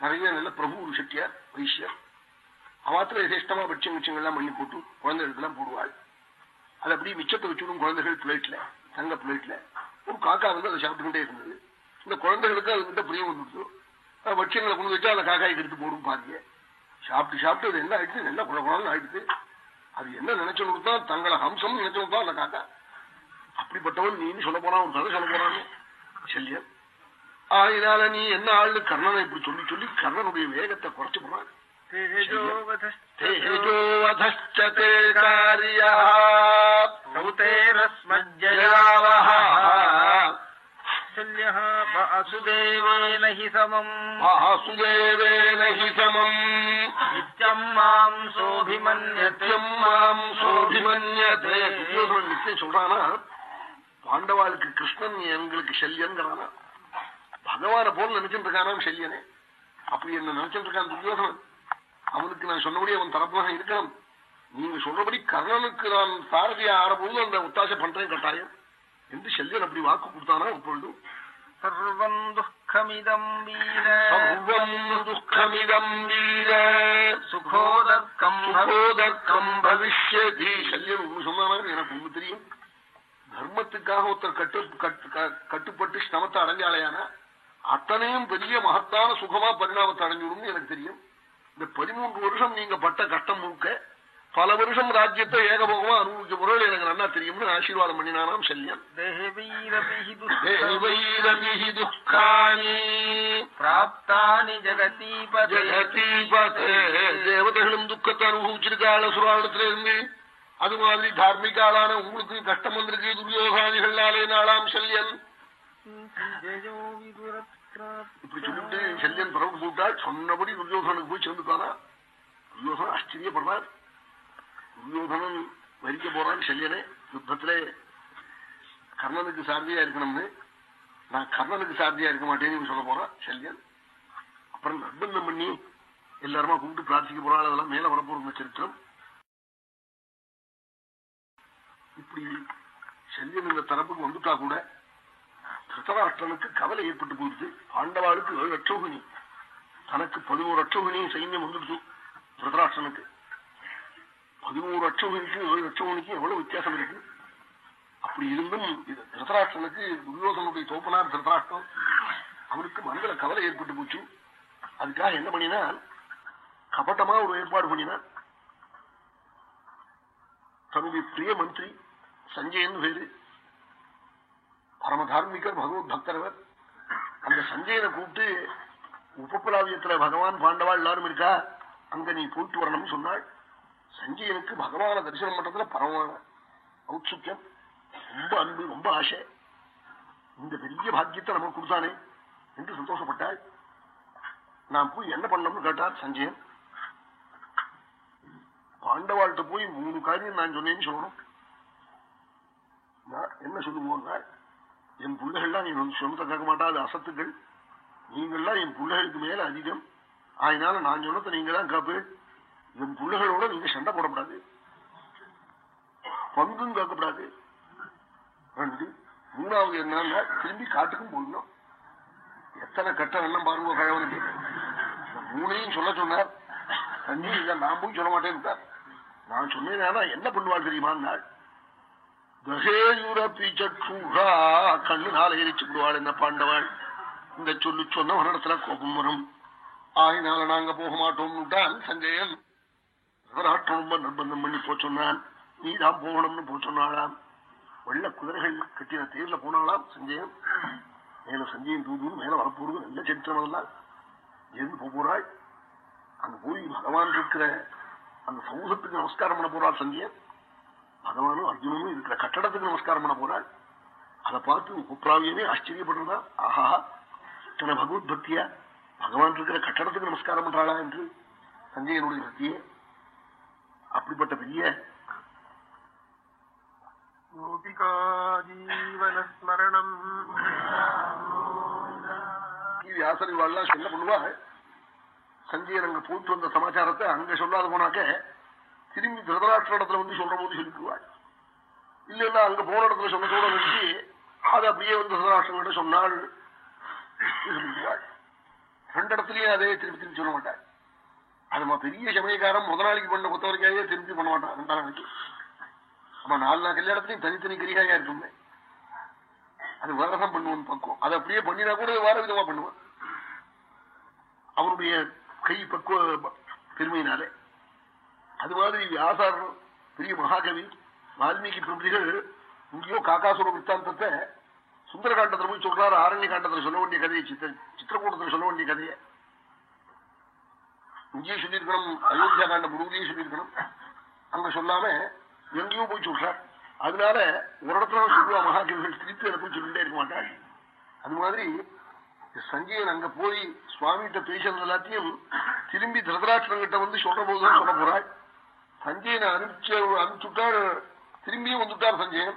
Speaker 1: நிறைய நல்ல பிரபு ஒரு செட்டியார் வைசியர் அவாத்துல யசேஷ்டமா பட்சம் மிச்சங்கள்லாம் பண்ணி போட்டு குழந்தைகளுக்கெல்லாம் போடுவாள். அது அப்படியே மிச்சத்தை வச்சுடும் குழந்தைகள் பிளேட்ல. தங்க பிளேட்ல ஒரு காக்கா வந்து அதை சாப்பிட்டுக்கிட்டே இருந்தது. இந்த குழந்தைகளுக்கு அது அதுகிட்ட பிரியம் வந்துடுச்சு. பட்சியங்களை கொண்டு வச்சா அந்த காக்காய்க்கு எடுத்து போடும் பாருங்க சாப்பிட்டு சாப்பிட்டு அது என்ன ஆயிடுச்சு? என்ன குழப்பம் ஆயிடுச்சு. அது என்ன நினைச்சு தான் தங்களை ஹம்சம் நினைச்சவனுக்கு தான் அந்த காக்கா. அப்படிப்பட்டவன் நீன்னு சொல்ல போறான் ஒரு கதை சொல்ல போறான்னு. செல்லியன். ஆயினால நீ என்ன ஆளு கர்ணனை இப்படி சொல்லி சொல்லி கர்ணனுடைய வேகத்தை குறைச்சு போறான் தேஜோவதே காரியா
Speaker 2: சௌதேரஸ்மஜ்ஜயாவஹ शल्यः वासुदेवेन हि समम्
Speaker 1: வாசுதேவேன ஹி சமம்
Speaker 2: नित्यम् माम् सोऽभिमन्यते
Speaker 1: நித்தியம் மாம் சோபிமன்யதே துரியோதனன் நித்தியம் சொல்றானா பாண்டவாளுக்கு கிருஷ்ணன் எங்களுக்கு சல்யன்கிறானா பகவான போல் நினைச்சிட்டு இருக்கானாம் சல்யனே அப்படி என்ன நினைச்சிட்டு இருக்கான் துரியோதனன் அவனுக்கு நான் சொன்னபடி அவன் தரப்புனாக இருக்கணும் நீங்க சொல்றபடி கர்ணனுக்கு நான் சாரதியா ஆறபோது அந்த உத்தாச பண்றேன் கட்டாயம். என்று செல்வன் அப்படி வாக்கு கொடுத்தானா அப்பொழுது?
Speaker 2: சர்வம் துக்கமிதம் வீர.
Speaker 1: சர்வம் துக்கமிதம் வீர.
Speaker 2: சுகோதர்க்கம்
Speaker 1: சுகோதர்க்கம் பவிஷ்யதி. சல்யன் ஒண்ணு சொன்னானா எனக்கு ஒண்ணு தெரியும். தர்மத்துக்காக ஒருத்தர் கட்டு கட்டுப்பட்டு ஸ்னமத்தை அடைஞ்சாலையானா அத்தனையும் பெரிய மகத்தான சுகமா பரிணாமத்தை அடைஞ்சிடும் எனக்கு தெரியும். இந்த பதிமூன்று வருஷம் நீங்க பட்ட கஷ்டம் முழுக்க பல வருஷம் ராஜ்யத்தை ஏகபோகமா அனுபவிக்க பொருள் எனக்கு நல்லா தெரியும்னு ஆசீர்வாதம் பண்ணினானாம் செல்யன் தேவதைகளும் துக்கத்தை அனுபவிச்சிருக்காள் சுராடத்துல இருந்து. அது மாதிரி தார்மிகாலான உங்களுக்கு கஷ்டம் வந்திருக்கு துரியோகாதிகளாலே நாளாம் செல்யன் இப்படி சொல்லிட்டு செல்யன் பிறகு போட்டால் சொன்னபடி துரியோதனுக்கு போய் சேர்ந்துட்டானா துரியோதனன் ஆச்சரியப்படுறார் துரியோதனன் வரிக்க போறான் செல்யனே யுத்தத்திலே கர்ணனுக்கு சாரதியா இருக்கணும்னு. நான் கர்ணனுக்கு சாரதியா இருக்க மாட்டேன்னு சொல்ல போறான் சல்யன் அப்புறம் நிர்பந்தம் பண்ணி எல்லாருமா கூப்பிட்டு பிரார்த்திக்க போறாள் அதெல்லாம் மேல வரப்போற சரித்திரம் இப்படி செல்யன் இந்த தரப்புக்கு வந்துட்டா கூட திருத்தராஷ்டிரனுக்கு கவலை ஏற்பட்டு போயிடுது பாண்டவாளுக்கு ஏழு அற்றோகினி தனக்கு பதினோரு அற்றோகினி சைன்யம் வந்துடுச்சு திருதராஷ்டிரனுக்கு பதினோரு அற்றோகினிக்கு ஏழு அற்றோகினிக்கு எவ்வளவு வித்தியாசம் இருக்கு? அப்படி இருந்தும் இது திருதராஷ்டிரனுக்கு துரியோசனுடைய தோப்பனார் திருதராஷ்டிரம் அவனுக்கு மனதில் கவலை ஏற்பட்டு போச்சு. அதுக்காக என்ன பண்ணினான் கபட்டமா ஒரு ஏற்பாடு பண்ணினான் தன்னுடைய பிரிய மந்திரி சஞ்சயன் பேரு பரம தார்மிகர் பகவத் பக்தரவர். அந்த சஞ்சயனை கூப்பிட்டு உபப்பிராவியத்துல பகவான் பாண்டவா எல்லாரும் இருக்கா? அங்க நீ போயிட்டு வரணும்னு சொன்னாள். சஞ்சயனுக்கு பகவான தரிசனம் பண்றதுல பரம ஔத்சுக்கியம் ரொம்ப அன்பு ரொம்ப ஆசை. இந்த பெரிய பாக்கியத்தை நமக்கு கொடுத்தானே என்று சந்தோஷப்பட்டாள். நான் போய் என்ன பண்ணணும்னு கேட்டார் சஞ்சயன். பாண்டவாள்கிட்ட போய் மூணு காரியம் நான் சொன்னேன்னு சொல்லணும். நான் என்ன சொல்லுவோம்னா என் பிள்ளைகள்லாம் நீ வந்து சொன்னதை கேட்க மாட்டாது அசத்துக்கள். நீங்கள்லாம் என் பிள்ளைகளுக்கு மேல அதிகம். அதனால நான் சொன்னதை நீங்க தான் கேப்பு என் பிள்ளைகளோட நீங்க சண்டை போடக்கூடாது. பங்கும் கேட்கக்கூடாது ரெண்டு மூணாவது என்னன்னா திரும்பி காட்டுக்கும் போயிடணும் எத்தனை கட்ட வெள்ளம் பாருங்க கழவனுக்கு மூணையும் சொல்ல சொன்னார். தண்ணி இல்லை நான் போய் சொல்ல மாட்டேன் நான் சொன்னேன் என்ன பண்ணுவாள் தெரியுமா நாள் சற்றுகா கண்ணு நாளை எரிச்சு விடுவாள் என்ன பாண்டவாள். இந்த சொல்லு சொன்ன இடத்துல கோபம் வரும். ஆகினால நாங்க போக மாட்டோம்னுட்டான் சஞ்சயன். சிவராஷ்டிரம் ரொம்ப நிர்பந்தம் பண்ணி போ சொன்னான். நீ தான் போகணும்னு போ சொன்னாளாம். வெள்ள குதிரைகள் கட்டின தேர்ல போனாளாம் சஞ்சயன். மேல சஞ்சயன் தூது மேல வரப்போறது நல்ல சரித்திரம் எல்லாம் எருந்து போக போறாள் அங்க போய் பகவான் இருக்கிற அந்த சமூகத்துக்கு நமஸ்காரம் பண்ண போறாள் சஞ்சயன். பகவானும் அர்ஜுனனும் இருக்கிற கட்டடத்துக்கு நமஸ்காரம் பண்ண போறாள் அதை பார்த்து உப்ராவியனே ஆச்சரியப்படுறதா? ஆஹா இத்தனை பகவத் பக்தியா? பகவான் இருக்கிற கட்டடத்துக்கு நமஸ்காரம் பண்றாளா என்று சஞ்சயனுடைய பக்தியே அப்படிப்பட்ட பெரிய
Speaker 2: ஜீவனஸ்மரணம்
Speaker 1: வியாசர் இவாள்லாம் என்ன பண்ணுவா சஞ்சயன் அங்க போயிட்டு வந்த சமாச்சாரத்தை அங்க சொல்லாத போனாக்க திரும்பி திருதராஷ்டிர இடத்துல வந்து சொல்ற போது சொல்லிக்குவாள் இல்லைன்னா அங்க போன இடத்துல சொன்னதோட நிறுத்தி அது அப்படியே வந்து திருதராஷ்டிரங்கிட்ட சொன்னாள். சொல்லிக்குவாள் ரெண்டு இடத்துலயும் அதே திருப்பி திருப்பி சொல்ல மாட்டாள் அது மா பெரிய சமயக்காரன் முத நாளைக்கு பண்ண கொத்தவரைக்காயே திருப்பி பண்ண மாட்டான் ரெண்டாம் நாளைக்கு நம்ம நாலு நாள் கல்யாணத்துலயும் தனித்தனி கரிகாயா இருக்குமே. அது வேறதான் பண்ணுவோம் பக்குவம் அது அப்படியே பண்ணினா கூட வேற விதமா பண்ணுவான். அவருடைய கை பக்குவ பெருமையினாலே. அது மாதிரி வியாசர் பெரிய மகாகவி வால்மீகி பிரபதிகள் இங்கேயோ காக்காசுர வித்தாந்தத்தை சுந்தரகாண்டத்தில் போய் சொல்றாரு ஆரண்ய காண்டத்தில் சொல்ல வேண்டிய கதையை சித்திர சித்திரக்கூடத்தில் சொல்ல வேண்டிய கதையை. இங்கேயும் சொல்லியிருக்கணும் அயோத்தியா காண்ட முழுவதையும் சொல்லியிருக்கணும். அங்க சொல்லாம எங்கேயும் போய் சொல்றார். அதனால ஒரு இடத்துல சொல்லுவா மகாகவிகள் திருப்பி அதை போய் சொல்லிட்டே இருக்க மாட்டாள் அது மாதிரி சஞ்சயன் அங்க போய் சுவாமிகிட்ட பேசுறது எல்லாத்தையும் திரும்பி திருதராட்சன் கிட்ட வந்து சொல்ற போதுதான் சொல்ல போறாள். சஞ்சயனை அனுப்பிச்சு அனுப்பிச்சுட்டார். திரும்பியும் வந்துட்டார் சஞ்சயன்